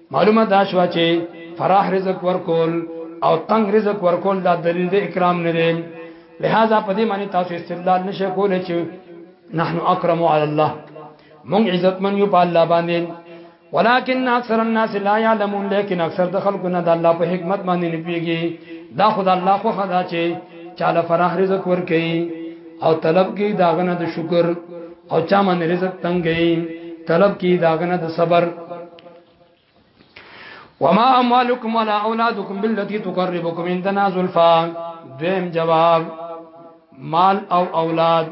معلومه دا شو چې فراح رزق ورکول او تنگ رزق ورکول دا دلیل د اکرام نه دی لہذا په دې معنی تاسو استدلال نشه کولای چې نحن اکرم علی الله مونږ عزت من یو په الله باندې ولكن اکثر الناس لا يعلمون لیکن اکثر د خلکو نه د الله په حکمت باندې نه پیږي دا خدای الله خو خدا چې چاله فراح رزق ورکي او طلب کی داغنه د شکر او چا من رزق تنګي طلب کی داغنه د صبر وما اموالکم ولا اولادکم بالتي تقربكم عندنا زلفا دیم جواب مال او اولاد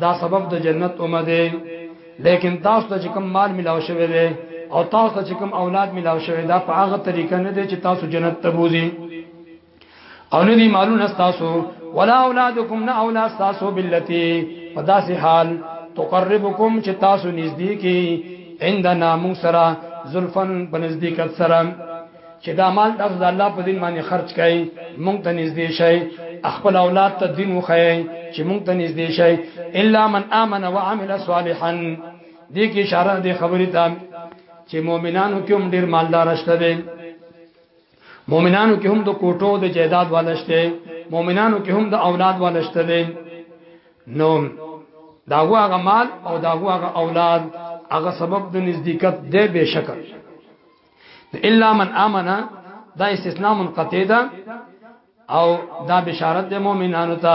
دا سبب د جنت اومده لیکن تاسو ته کوم مال ملاو شوی دی او تاسو ته کوم اولاد ملاو شوی دا په هغه طریقه نه دی چې تاسو جنت ته بوزي او ندی مالونه تاسو ولا اولادکم نه اولاد تاسو باللتی پداسې حال تقربکم چې تاسو نږدې کې عندنا موږ سره زلفن په نزدېکت سره چې دا مال تاسو د الله په دین باندې خرج کړئ موږ ته نږدې شئ خپل اولاد ته دین وخی چې موږ ته نږدې شئ الا من امن وعمل صالحا دې کې اشاره دې خبرې ته چې مؤمنانو کې هم ډېر مالدار شته مؤمنانو کې هم د کوټو د جیداد والشته مؤمنانو کې هم د اولاد والشته دي نو دا هغه مال او دا هغه اولاد هغه سبب د نزدېکت دی بشک الا من امنه دا استثناء منقطع ده او دا بشارت د مؤمنانو ته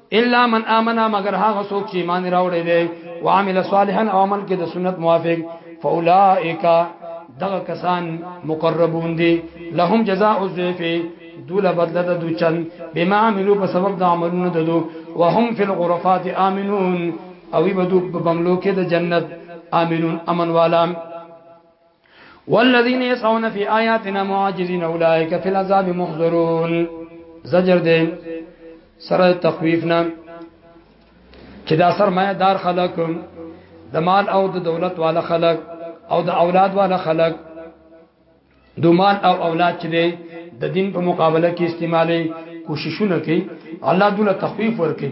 الا من امنا مگر هغه څوک چې ایمان راوړی دی او عمل صالحا او عمل کې د سنت موافق فاولائک دغه کسان مقربون دي لهم جزاء الضعف دوله بدله د دوچن بما عملو په سبب د عملونو ددو وهم فی الغرفات امنون او بدو په بنگلو کې د جنت امنون امن والا والذین یسعون فی آیاتنا معاجزین اولئک فی العذاب محضرون زجر دې سره تخویف نه چې دا سرمایه دار خلک د مال او د دولت والا خلک او د اولاد والا خلک د مال او اولاد چې دی د دین په مقابله کې استعمالي کوششونه کوي الله دوله تخفیف ورکړي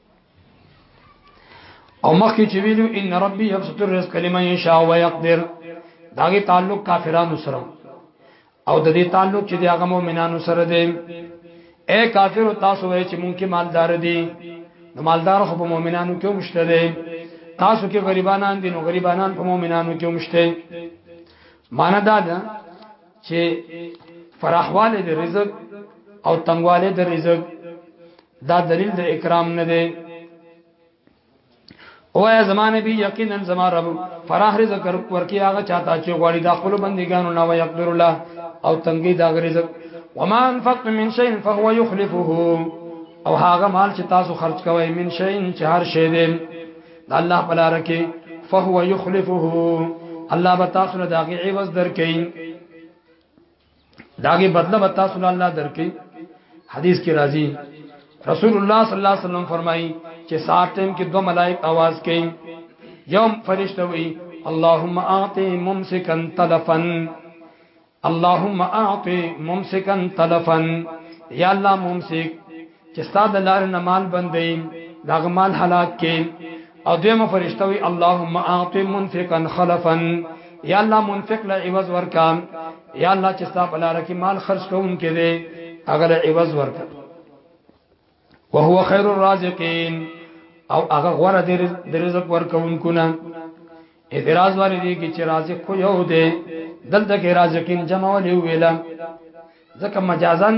او مخکې چې ویلو ان ربي يبسط الرزق لمن يشاء ويقدر داغه تعلق کافرانو سره او د دې تعلق چې د هغه مؤمنانو سره دی اے کافر تاسو وای چې مونږ کې مالدار دي نو مالدار خو په مؤمنانو کې مشته دي تاسو کې غریبانان دي نو غریبانان په مؤمنانو کې مشته معنا دا ده چې فراخواله د رزق او تنگواله د رزق دا دلیل د اکرام نه دی او یا زمانه بي یقینا زما رب فراح رزق ورکی هغه چاته چې غواړي د خپل بندګانو نه ويقدر الله او تنګي دا رزق وما انفقت من شيء فهو يخلفه او هغه مال چې تاسو خرج کوئ من شيء چې هر شی دی د الله په لار کې فهو يخلفه الله به تاسو له داغي عوض درکې داګه بدله به تاسو له الله درکې حدیث کې راځي رسول الله صلی الله علیه وسلم فرمایي چې سات ټیم کې دوه ملائک आवाज کوي یوم فرشته وي اللهم اعطي ممسكا تلفا اللهم اعطي ممسكا تلفا یا الله ممسک چې ستا د لارې نه مال بندې دا غمال هلاک کې او دیمه فرشتہ وی اللهم اعط منفقا خلفا یا الله منفق له عوض ورکا یا الله چې ستا په لار کې مال خرج کوونکې دې هغه له عوض ورکا وهو خير الرازقين او هغه غره د رزق ورکوونکو نه اعتراض والے دی کی چې رازق خو یو دی دلته کې رازقین جمع ولې ویلا ځکه مجازن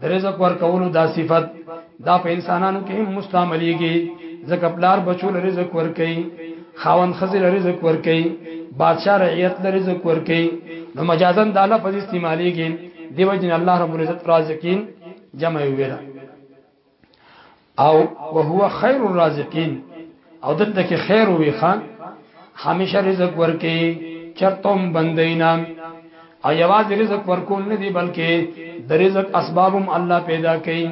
د رزق ورکولو دا صفت دا په انسانانو کې هم مستعمليږي ځکه پلار بچو له رزق ورکي خاوند خزل رزق ورکي بادشاہ رعیت له رزق ورکي نو مجازن دا لفظ استعماليږي دیو جن الله رب العزت رازقین جمع ویلا او وهو خير الرازقين او دته کې خیر وي خان همیشه رزق ورکي چرتم بندینا او یواز رزق ورکول نه دی بلکې د رزق اسبابم الله پیدا کوي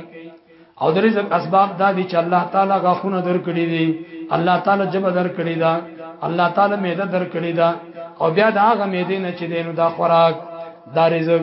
او د رزق اسباب دا دي چې الله تعالی غاخونه درکړي دي الله تعالی جبه درکړي دا الله تعالی میده درکړي دا او بیا دا هغه میده نه چې دینو دا خوراک دا رزق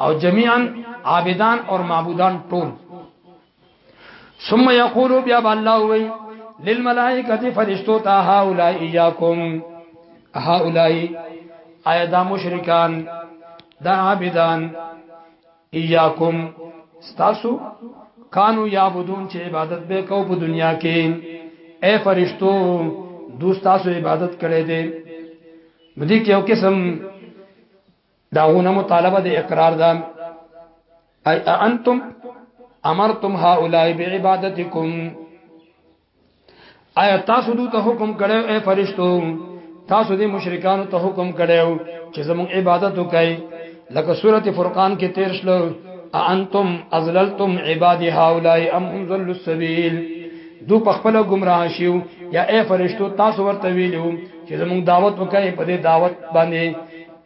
او جميعا عابدان او معبودان ټول ثم يقول بیا الله وی للملائکه فرشتو ته هؤلاء اياكم هؤلاء ایا دا مشرکان دا عابدان اياكم استاسو کانو یعبدون چې عبادت به کو په دنیا کې اے فرشتو دوستاسو عبادت کړي دي مدي کې یو قسم داونه مطالبه د اقرار ده اي انتم امرتم هؤلاء بعبادتكم اي تاسو دوی ته حکم کړو اي فرشتو تاسو دې مشرکانو ته حکم کړو چې زموږ عبادت وکړي لکه سوره فرقان کې تیر شلو انتم ازللتم عبادي هؤلاء ام هم ذلوا السبيل دو په خپل گمراه شیو یا اے فرشتو تاسو ورته ویلو چې زموږ دعوت وکړي په دې دعوت باندې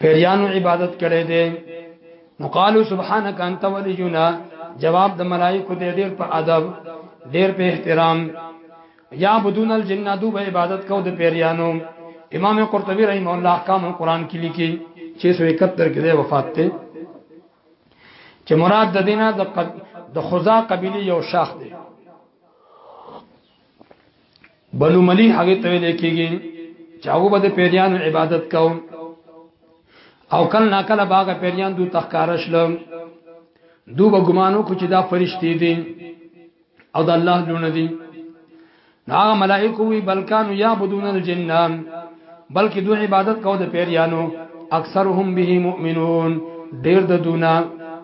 پیریانو عبادت کړي دي نو قالو سبحانك انت ولينا جواب د ملائکه دې ډېر په ادب ډېر په احترام یا بدون الجن دو به عبادت کو د پیریانو امام قرطبي رحم الله احکام القرآن کې لیکي 671 کې وفات ته چې مراد د دینه د د خزا قبيله یو شاخ دی بنو ملی هغه ته ویل کېږي چې هغه به د پیریانو عبادت کوم او کله نا کله باغ پیریان دوی تخکارش لم دو به ګمانو کو چې دا فرشتي دي او د الله لونه دي نا ملائکه وی بلکانو یعبدون الجنان بلکې دوی عبادت کو د پیریانو اکثرهم به مؤمنون ډیر د دونه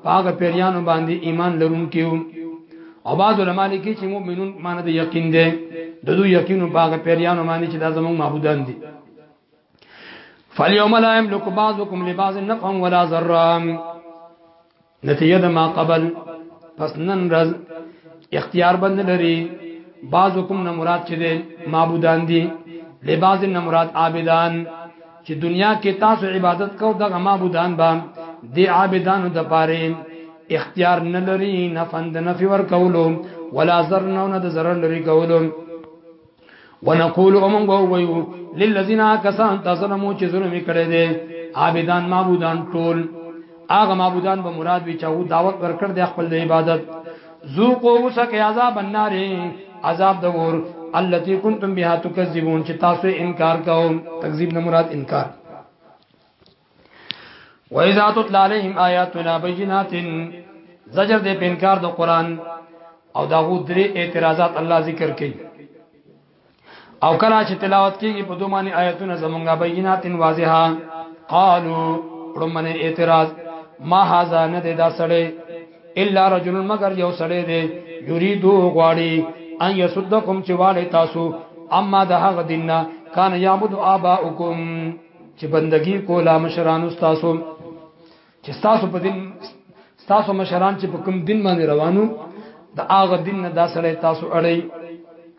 پاګه پیریانو باندې ایمان لرونکي او بعض علما لیکي چې مؤمنون معنی د یقین دی د دوی یقین په هغه پیریانو معنی چې دا زموږ معبودان دي فاليوم لا يملك بعضكم لبعض نفعا ولا ضرا نتیجه د ما قبل پس نن رز اختیار بند لري بعضکم نه مراد چې معبودان دي لبعض نه مراد عابدان چې دنیا کې تاسو عبادت کو دغه معبودان به د عابدانو د پاره اختیار نه لري نه فند نه فور کولو ولا زر نه نه د زر لري کولو ونقول امم ويو للذين كسان تظلموا چې ظلم کړي دي عابدان معبودان ټول هغه معبودان به مراد وي چې او دعوت ورکړ د خپل د عبادت ذوقوا وسکه عذاب النار عذاب د ور التي كنتم بها تكذبون چې تاسو انکار کوو تکذیب نه مراد انکار وَإِذَا تُتْلَى عَلَيْهِمْ آيَاتُنَا بَيِّنَاتٍ زجر دې په انکار د قران او داغو درې اعتراضات الله ذکر کړي او کله چې تلاوت کیږي په دوه معنی آیتونه زمونږه بینات واضحه قالو رمنه اعتراض ما هاذا نه ده دا سړی الا رجل مگر یو سړی دی یریدو غواړي ان یسدکم چې والي تاسو اما ده هغه دینه کان یعبد آباؤکم چې بندگی کولا مشران تاسو چې تاسو په دین تاسو مشران چې په کوم دین باندې روانو د هغه دین نه دا سړی تاسو اړي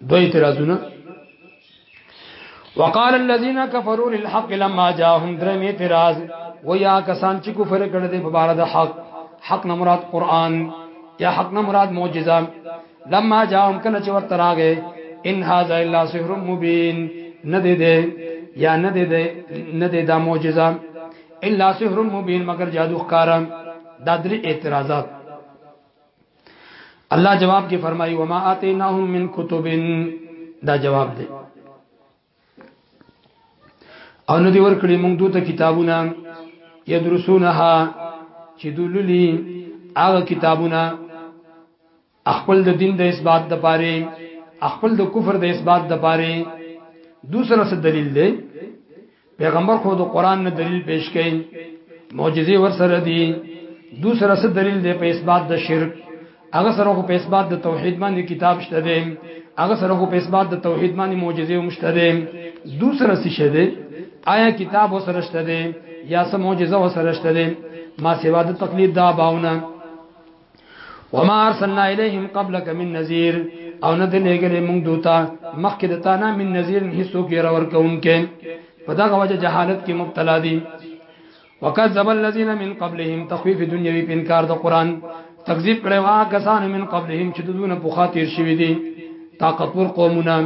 دو اعتراضونه وقال الذين كفروا للحق لما جاءهم درم اعتراض ويا کسان چې کفر کړ دې په بار د حق حق نه مراد قران یا حق نه مراد معجزه لما جاءهم کله چې ورته راغې ان هاذا الا سحر مبين نه دې دې یا نه دې دې نه دې دا معجزه الا سحر مبين مگر جادو ښکارا دا درې اعتراضات الله جواب کې فرمایي وما اتیناهم من کتب دا جواب دی او نو دی ورکړي موږ دوی ته کتابونه یدرسونها چې دوللی هغه کتابونه خپل د دین د اثبات د پاره خپل د کفر د اثبات د پاره دوسر څه دلیل دی پیغمبر خو د قران نه دلیل پیش کړي معجزې ور سره دي دوسرا څه دلیل دی په اثبات د شرک هغه سره خو په اثبات د توحید باندې کتاب شته دی هغه سره خو په اثبات د توحید باندې معجزې هم شته دی دوسرا څه شه دی آیا کتاب وسره شته دی یا سم معجزه وسره شته دی ما سوا د تقلید دا باونه وما ارسلنا اليهم قبلك من نذير او نه دې لګلې موږ دوتا مخکې د تانا من نذير هیڅو کې را ورکوونکې په دا وجه جهالت کې مبتلا دي وکذب الذين من قبلهم تخويف دنیوي په انکار د قران تکذیب کړي وا کسان من قبلهم چې دونه په خاطر شوي دي طاقتور قومونه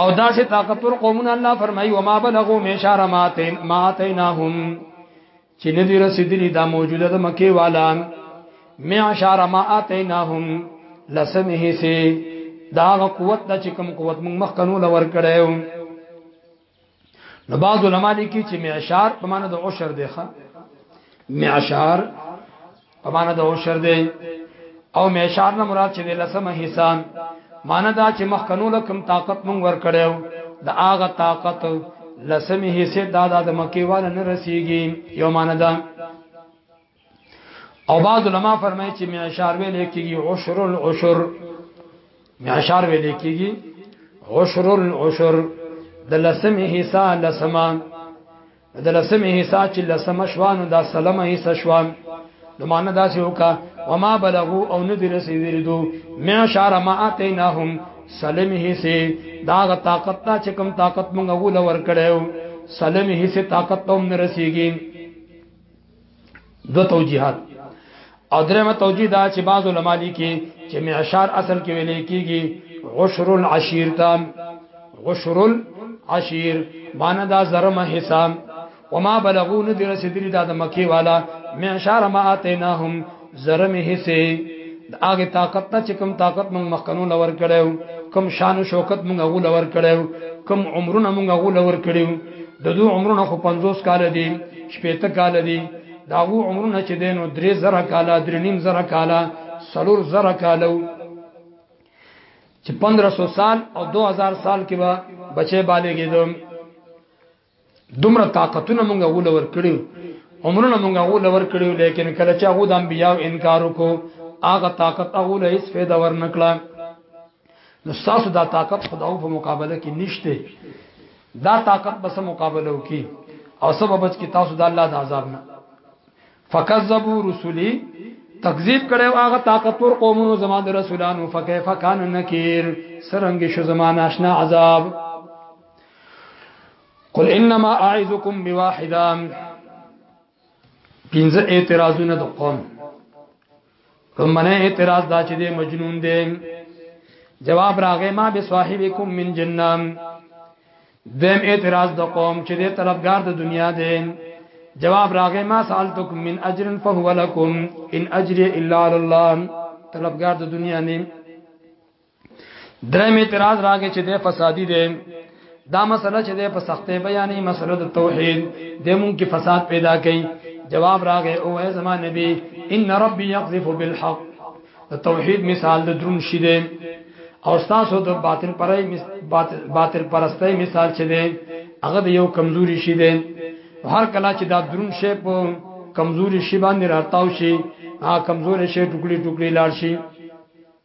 او دا سه طاقتور قومونه الله فرمایي وما بلغوا مشارماتين ما اتيناهم چې نه دی رسیدلی دا موجوده د مکه والا معشار ما اتیناهم لسمه سي دا قوت د چکم قوت موږ مخ کنو لور کړو نو بعض علما لیکي چې معشار په معنی د عشر دی ښا معشار په معنا د اوشر دی او میشار نه مراد چې لسمه حصہ معنا دا چې مخکنو لکم طاقت مونږ ور کړو د هغه طاقت لسمه حصہ دا د مکی وال نه رسیږي یو معنا دا او بعض علما فرمایي چې میشار ویل کېږي عشر العشر میشار ویل کېږي عشر العشر د لسمه حصہ لسمه د لسمه حصہ چې لسمه شوان دا سلمه حصہ شوان نو معنا دا سی وکا وما بلغو او ندی رسیدل دو میا شار ما اتیناهم سلمه حصہ دا غ طاقت تا چې کم طاقت مونږ غول ور کړو سلمه حصہ طاقت ته هم رسیږي دو توجیهات او درېمه توجیه دا چې بعض علما لیکي چې معشار اصل کې ویل کېږي عشر العشیر تام عشر العشیر معنا دا زرمه حساب وما بلغون درسدري دا د مکی والا معشار ما اتیناهم زره می حصے د هغه طاقت نه چې کوم طاقت موږ مخکنو لور کړو کوم شان او شوکت موږ غو لور کړو کوم عمرونه موږ غو لور کړو د دوه عمرونه خو 50 کال دي شپېته کال دي دا غو عمرونه چې دینو درې زره کال درې نیم زره کال سلور زره کالو چې 1500 سال او 2000 سال کې به بچي بالغ دي دومره طاقتونه مونږه ولور کړو عمرونه مونږه ولور کړو لیکن کله چې هغه د انبیاء انکار وکړو هغه طاقت هغه له هیڅ فایده ورنکړه نو تاسو دا طاقت خداو په مقابله کې نشته دا طاقت بس مقابله وکي او سبب چې تاسو د الله د عذاب نه فکذبوا رسلی تکذیب کړي هغه طاقتور قومونو زما د رسولانو فكيف كان نکیر سرنګ شو زما ناشنا عذاب قل انما اعذكم بواحدا پنځه اعتراضونه د قوم ومنه اعتراض دا چې دی مجنون دی جواب راغې ما به صاحبکم من جنم دیم اعتراض د قوم چې دی طلبګار د دنیا دی جواب راغې ما سالتکم من اجر فهو لكم ان اجري الا على الله طلبګار د دنیا نه درم اعتراض راغی چې د فسادي دی دا مسله چې د په سختې بیانې مسله د توحید د مونږ کې فساد پیدا کړي جواب راغی او اے زمان نبی ان ربي يقذف بالحق د توحید مثال د درون شې دی او تاسو د باطل پرای باطل پرستۍ مثال چې دی هغه د یو کمزوري شې دی هر کله چې دا درون شې په کمزوري شی باندې راتاو شي ها کمزوري شی ټوکلي ټوکلي لاړ شي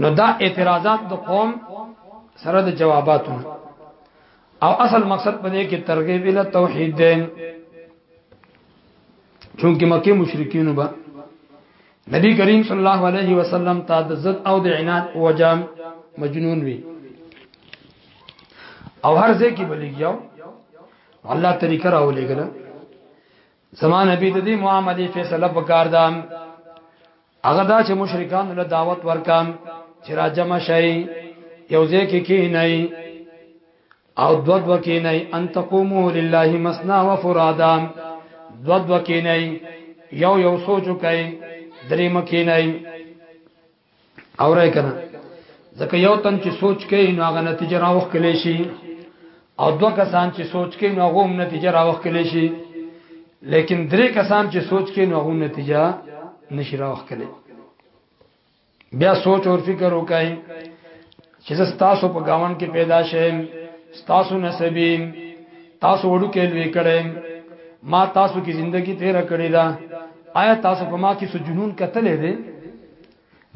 نو دا اعتراضات د قوم سره د جواباتو او اصل مقصد په دې کې ترغیب ال توحید دی چونکه مکه مشرکین وبا نبی کریم صلی الله علیه وسلم ته د زد او د عناد وجام مجنون وی او هر ځای کې بلیږي الله طریقه راولېګل زمان نبی د دې معاملې فیصله وکړ دا هغه دا چې مشرکان له دعوت ورکام چې راجم شي یو ځکه کې نه او دود وکې نه ان تقومو لله مسنا وفرادا دود وکې نه یو یو سوچو کوي درې مکې نه اورای کنه ځکه یو تن چې سوچ کوي نو هغه نتیجه راوخ کلی شي او دوه کسان چې سوچ کوي نو هغه هم نتیجه راوخ کلی شي لیکن درې کسان چې سوچ کوي نو هغه نتیجه نشي راوخ کلی بیا سوچ او فکر وکړي چې تاسو په گاون کې پیدا شئ تاسو نسبی تاسو وړو کې لوي کړم ما تاسو کې ژوندۍ تیر کړی دا آیا تاسو په ما کې سجنون کتلې دي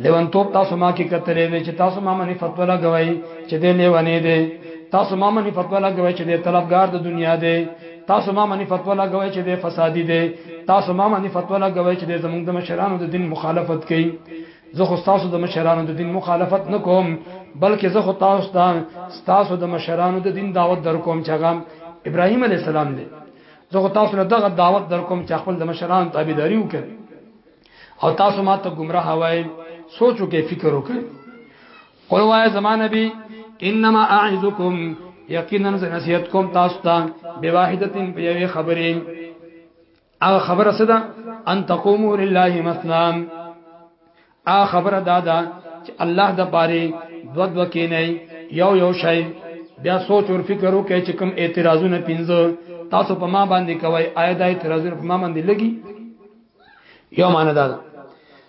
لیوانتوب تاسو ما کې کتلې دي چې تاسو ما باندې فتوا لګوي چې دې لیوانې دي تاسو ما باندې فتوا لګوي چې دې طلبګار د دنیا دي تاسو ما باندې فتوا لګوي چې دې فسادي دي تاسو ما باندې فتوا لګوي چې دې زمونږ د مشرانو د دین مخالفت کوي زه خو تاسو د مشرانو د دین مخالفت نکوم بلکې زه خو تاسو ته تاسو د مشرانو د دین دعوت در کوم چې هغه ابراهیم علی السلام دی زه خو تاسو له دغه دعوت در کوم چې خپل د مشرانو تابعداري وکړي او تاسو ما ته گمراه وای سوچو کې فکر وکړي قل وای زمان نبی انما اعذکم یقینا نصیحت کوم تاسو ته بواحدتین په یوې خبرې هغه خبره څه ده ان تقوموا لله مثنا هغه خبره دا ده چې الله د باره دو دو کې نه یو یو شی بیا سوچ او فکر وکړئ چې کوم اعتراضونه پینځه تاسو په ما باندې کوي آیا دا اعتراضونه په ما باندې لګي یو معنی دا ده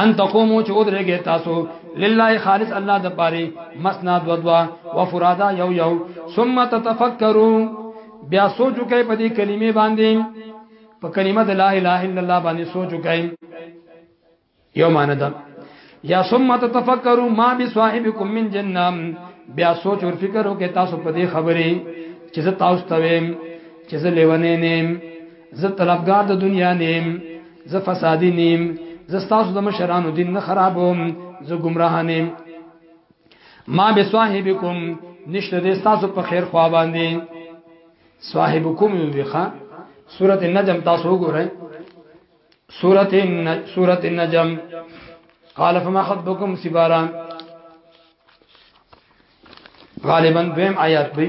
ان تقومو چې ودرېږي تاسو لله خالص الله د پاره مسنا دو دوا وفرادا یو یو ثم تتفکروا بیا سوچو کوي په دې کلمې باندې په کلمه د لا اله الا الله باندې سوچو کوي یو معنی ده یا ثم تتفکروا ما بصاحبکم من جننه بیا سوچ او فکر وکړئ تاسو په دې خبرې چې زه تاسو ته ویم چې زه لیونې نه زه طلبګار د دنیا نیم زه فسادی نیم زه تاسو د مشرانو دین نه خرابوم زه گمراه نیم ما به صاحبکم نشته د تاسو په خیر خوا باندې صاحبکم یو دیخه سورۃ النجم تاسو وګورئ سورۃ سورۃ النجم قال فما خطبكم سبارا غالبا دویم آیات دی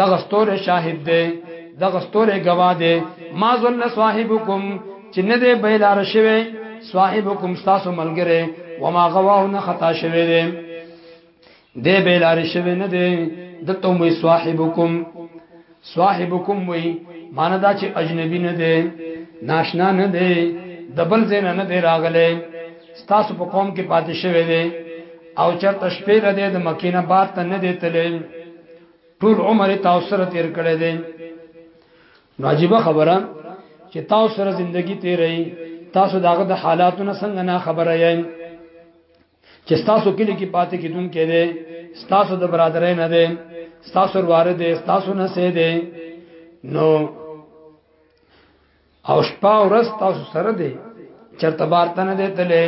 دغه ستوره شاهد دی دغه ستوره گواه دی ما ظن صاحبکم چې نه دی بیلار شوی صاحبکم تاسو ملګری وما غواه نه خطا شوی دی دی بیلار شوی نه دی دته مې صاحبکم صاحبکم وی معنی دا چې اجنبی نه دی ناشنا نه دی دبل زین نه دی راغله ستاسو په قوم کې پاتې شوی دی او چرته شپې را دی د مکینه بار ته نه دی تللی ټول عمر تاسو سره تیر کړی دی نو عجیب خبره چې تاسو سره ژوندۍ تیرې تاسو داغه د حالاتو نه څنګه نه خبره یې چې تاسو کلی کې پاتې کیدون کې دي تاسو د برادرې نه دي تاسو وراره دي تاسو نه سه دي نو او شپه ورځ تاسو سره دی چرته بارته نه دی تللی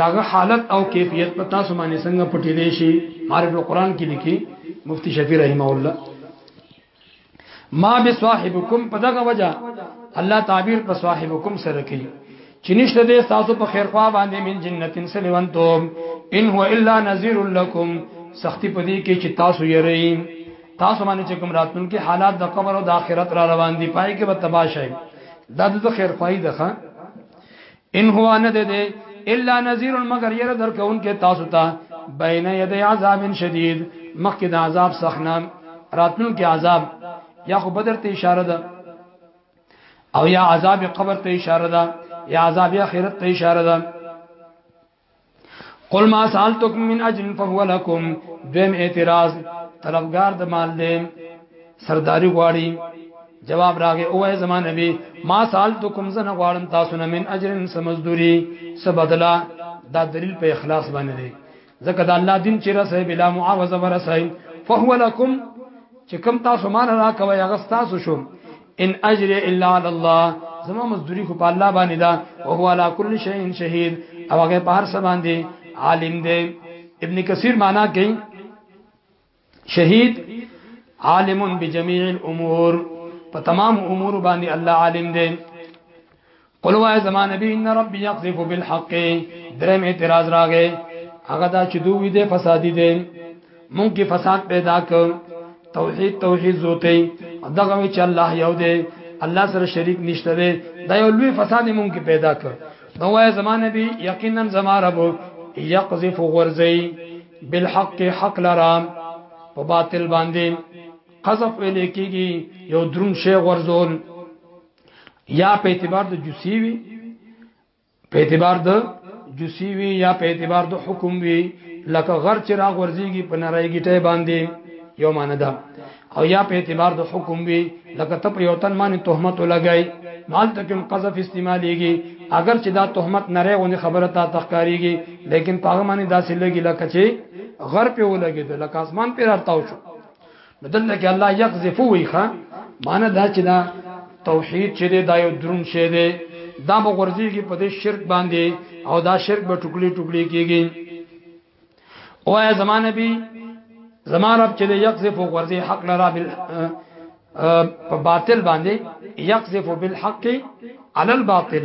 داغه حالت او کیفیت په تاسو باندې څنګه پټی دی شي معرفت القرآن کې لیکي مفتی شفیع رحمه الله ما بصاحبکم په دغه وجه الله تعبیر په صاحبکم سره کوي چې نشته دې تاسو په خیر خوا باندې من جنتین سلوانتم ان هو الا نذیر لکم سختی پدې کې چې تاسو یې رئیم تاسو باندې چې کوم راتلونکي حالات د قبر او د آخرت را روان دي پای کې به تبا شي دا د خیر خوای ده ان هو نه ده ده الا نذير مگر ير در کون کې تاسو ته بین ید عذاب شدید مخکې د عذاب سخنا راتلون کې عذاب یا خو بدر ته اشاره ده او یا عذاب قبر ته اشاره ده یا عذاب اخرت ته اشاره ده قل ما سالتکم من اجر فهو لكم دویم اعتراض طلبگار د مال دی سرداری غواړي جواب راغې او اے زمان نبی ما سالتکم زنه غواړم تاسو نه من اجر سمزدوري سبدلا دا دلیل په اخلاص باندې دی ځکه دا الله دین چې رسې بلا معاوضه ورسې فهو لكم چې کم تاسو مان را کوي هغه تاسو شو ان اجر الا علی الله زما مزدوری خو په الله باندې دا او هو علی کل شیء شهید او هغه په هر څه باندې عالم دی ابن کثیر معنا کوي شهید عالم بجميع الامور په تمام امور باندې الله عالم دی قل وای زمان نبی ان ربی یقذف بالحق درم اعتراض راغې هغه دا چې دوی دې فسادي دي مونږ کې فساد پیدا ک توحید توحید زوته دغه چې الله یو دی الله سره شریک نشته دی دا یو لوی فساد مونږ کې پیدا ک نو وای زمان نبی یقینا زما رب یقذف غرزی بالحق حق لرام په باطل باندې قذف ویل کېږي یو درون شی غرزول یا په اعتبار د جسی وی په اعتبار د جسی وی یا په اعتبار د حکم وی لکه غر چې را غورځيږي په نړۍ کې ټی باندې یو معنی ده او یا په اعتبار د حکم وی لکه ته په یو تن باندې تهمت لګای مال ته کوم قذف استعمالېږي اگر چې دا تهمت نری غونې خبره تا تخکاریږي لیکن پاغه باندې داسې لګي لکه چې غر په ولګي د لکه اسمان په راتاو شو دلته کې الله یقذف وی ښا معنی دا چې دا توحید چې دا یو درون شی دی دا مغرضی کې په دې شرک باندې او دا شرک به ټوکلي ټوکلي کېږي او یا زمانه بي زمان رب چې یقذف غرضی حق لرا بال په باطل باندې یقذف بالحق على الباطل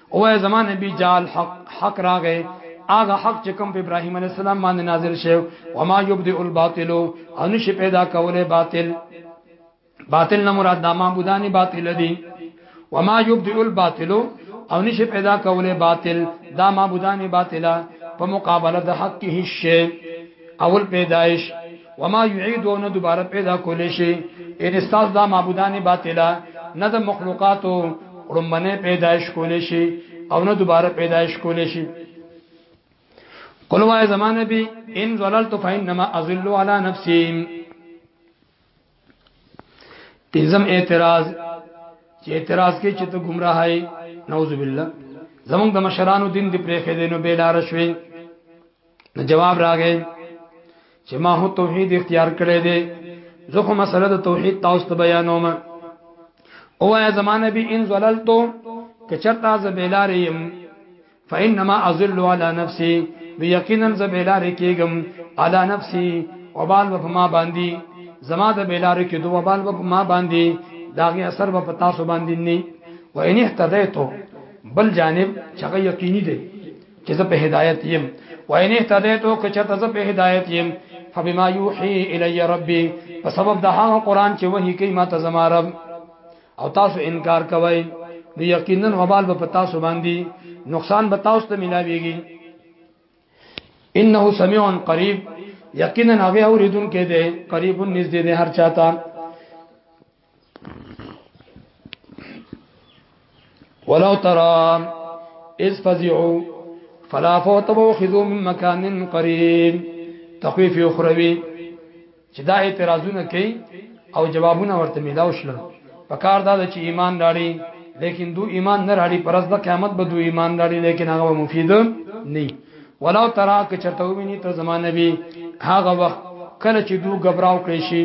او زمان نبی جال حق حق راغې هغه حق چې کوم په ابراهيم عليه السلام باندې نازل شو و ما يبدئ الباطل او نشي پیدا کوله باطل باطل نه مراد د معبودانی باطل دي و ما يبدئ الباطل او نشي پیدا کوله باطل دا معبودانی باطله په مقابله د حق هیڅ شي اول پیدائش وما يعيدون دوباره پیدا کول شي ان استاز دا معبودان باطلا نه د مخلوقاتو رمبنه پیدائش کول شي او نه دوباره پیدائش کول شي قلوا زمانه بي ان ظللت فانما اضل على نفسي پنځم اعتراض چې اعتراض کې چې ته گمراه یې نعوذ بالله زمونږ د مشرانو دین دی پرې خېدې نو بیلار شوي نو جواب راغی چې ما هو توحید اختیار کړی دی زه خو مسله د توحید تاسو ته بیانوم او یا زمانه به ان زللتو کچرتا ز بیلار یم فانما اضل على نفسي بيقينا ز بلار کېګم على نفسي وبال و ما باندې زما د بلار کې دوه وبال و ما باندې داغه اثر به پتا سو باندې نه و ان اهتديتو بل جانب چغه یقیني دی چې زه په هدایت يم و ان اهتديتو که چرته زه په هدایت يم فبما يوحي الي ربي په سبب د هغه قران چې وਹੀ کوي ما ته زما رب او تاسو انکار کوئ نو یقینا وبال به پتا سو باندې نقصان به تاسو ته ملاويږي انه سميع قريب یقینا هغه اوریدون کې دی قریب نږدې دی هر چاته ولو ترى اذ فزعوا فلا فوت وخذوا من مكان قريب تخويف اخروی چې دا اعتراضونه کوي او جوابونه ورته ملاو شل په کار دا چې ایمان راړي لیکن دو ایمان نه راړي پرز د قیامت به دو ایمان راړي لیکن هغه مفید نه ولو ترا که چرته ویني ته زمانه به هغه وخت کله چې دو غبراو کړی شي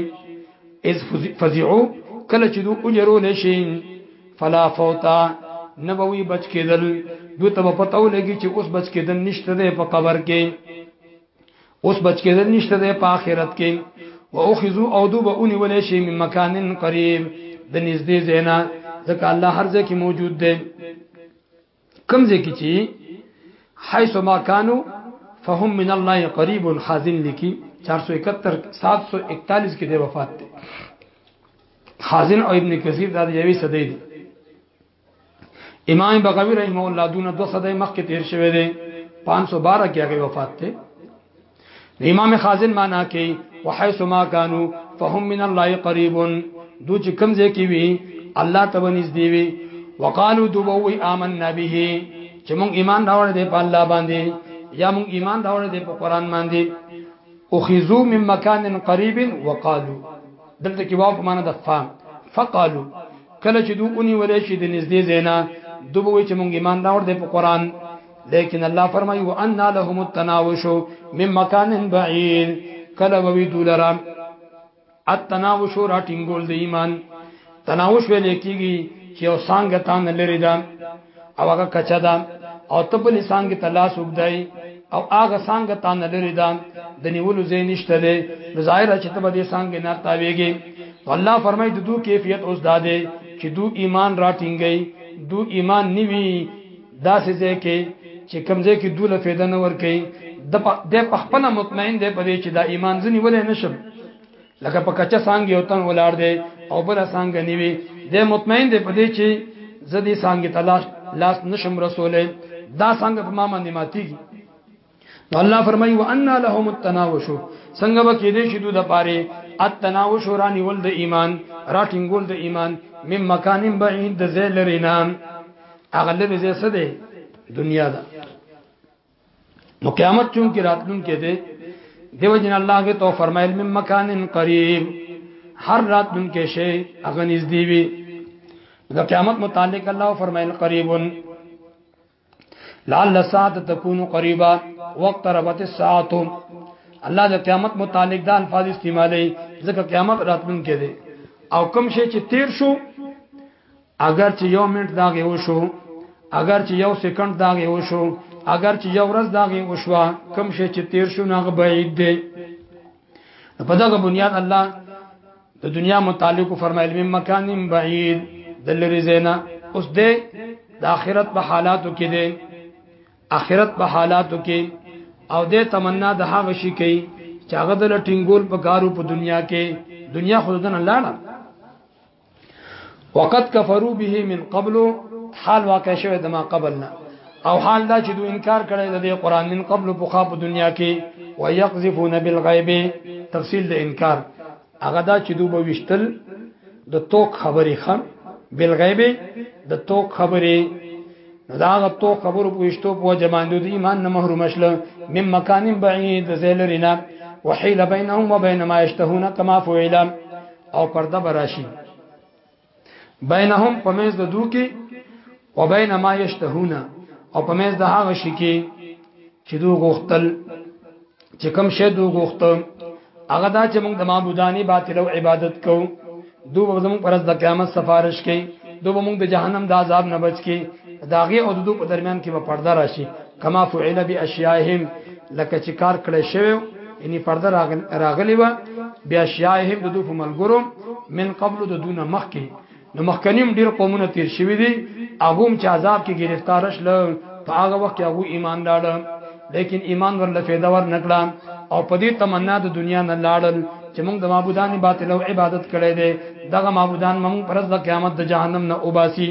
از فزعو کله چې دو اجرو نشي فلا فوتا نبوي بچ کېدل دو ته په پتو لګي چې اوس بچ کېدل نشته ده په قبر کې اوس بچ کېدل نشته د په آخرت کې واخذو او دو به اونې ولې شي من مکانن قریب د نږدې زینا ځکه الله هر ځای کې موجود دی کم ځای کې چې حيث ما كانوا فهم من الله قريب خازن لکی 471 741 کې د وفات دی خازن او ابن کثیر دا د یوې صدې دی امام بغوی رحمه الله دون دو صدای مخ کې تیر شوی دی 512 کې هغه وفات ته امام خازن معنا کې وحيث ما كانوا فهم من الله قريب دو چې کوم ځای کې وي الله ته ونږدې وي وقالو دوبوي آمنا به چې مونږ ایمان راوړل دي په الله باندې یا مونږ ایمان راوړل دي په قران باندې اخذو من مکان قریب وقالو دلته کې واو په معنا د فام فقالو کله چې دوی اونې ولې شي د نږدې زینا دوی چې مونږ ایمان راوړ دې په قران لیکن الله فرمایي وان لهم التناوش من مکان بعید کله وی دولرام التناوش را ټینګول د ایمان تناوش ویل کیږي چې او څنګه تان لري دا او هغه کچا دا او تبل څنګه تلاش وګدای او هغه څنګه تان لري دا د نیولو زین نشته دی نو ظاهر چې تبه دې څنګه نه تاویږي الله فرمایي د دوه کیفیت اوس داده چې دو ایمان را ټینګي دو ایمان نیوي دا څه ځای کې چې کمزې کې دوله فایده نه ور کوي د په خپل مطمئن دی په دې چې دا ایمان ځنی ولې نشم لکه په کچا څنګه یو تن ولار دی او بل څنګه نیوي د مطمئن دی په دې چې زدي څنګه تلاش لاس نشم رسولې دا څنګه په ما باندې ماتيږي نو الله فرمایي وان لهم التناوش څنګه به کې دې شي دوی د پاره التناوش رانی ول د ایمان راټینګول د ایمان مم مکان بعید د ذل رینا اغلب زې څه ده دنیا ده نو قیامت چون کې راتلون کې ده دیو جن الله به تو فرمایل مم مکان قریب هر رات دن کې شي اغه نږدې وي د قیامت متعلق الله فرمایل قریبون لعل الساعه تكون قريبا وقت ربت الساعه الله د قیامت متعلق د الفاظ استعمالي ځکه قیامت راتلون کې دي او کوم شي چې تیر شو اگر چې یو منټ داغه وشو اگر چې یو سکند داغه وشو اگر چې یو ورځ داغه وشو کوم شي چې تیر شو نه بعید دی په دغه بنیاد الله د دنیا متعلق فرمایل من مکان بعید د لری زینا اوس دې د آخرت په حالاتو کې دې آخرت په حالاتو کې او دې تمنا د هغه شي کوي چې هغه د لټینګول په کارو په دنیا کې دنیا خودن لاړه وقد كفروا به من قبل حال واقع شوه دما قبلنا او حال دا چې دوی انکار کړی د دې قران من قبل په خاپ دنیا کې ويقذفون بالغيب تفصیل د انکار هغه دا چې دوی به وشتل د توک خبرې خان بالغیب د توک خبرې نو دا غ تو خبرو پوښتو په جماندو دی ایمان نه محروم شل مم مکان بعید زیلرینا وحیل بینهم وبین ما یشتهون کما فعلا او پرده براشي بینهم پمیز د دو کې او بین ما یشتهون او پمیز د هغه شي کې چې دو غختل چې کوم شی دو غختل هغه دا چې موږ د معبودانی باطل او عبادت کو دو به زموږ پرز د قیامت سفارش کوي دو به موږ د جهنم د عذاب نه بچ کی داغه او دو په درمیان کې به پرده راشي کما فعل باشیاهم لکه چې کار کړی شوی یعنی پرده راغلی و بیا شیاهم د دوه ملګرو من قبل د دون مخکې نو مخکنیم ډیر قومونه تیر شوی دي هغه هم چې عذاب کې گرفتار شل په هغه وخت کې هغه ایمان لاړ لیکن ایمان ورله فایده ور نکړه او په دې تمنا د دنیا نه لاړل چې موږ د معبودان باطل او عبادت کړي دي دغه معبودان موږ پر ورځ د قیامت د جهنم نه وباسي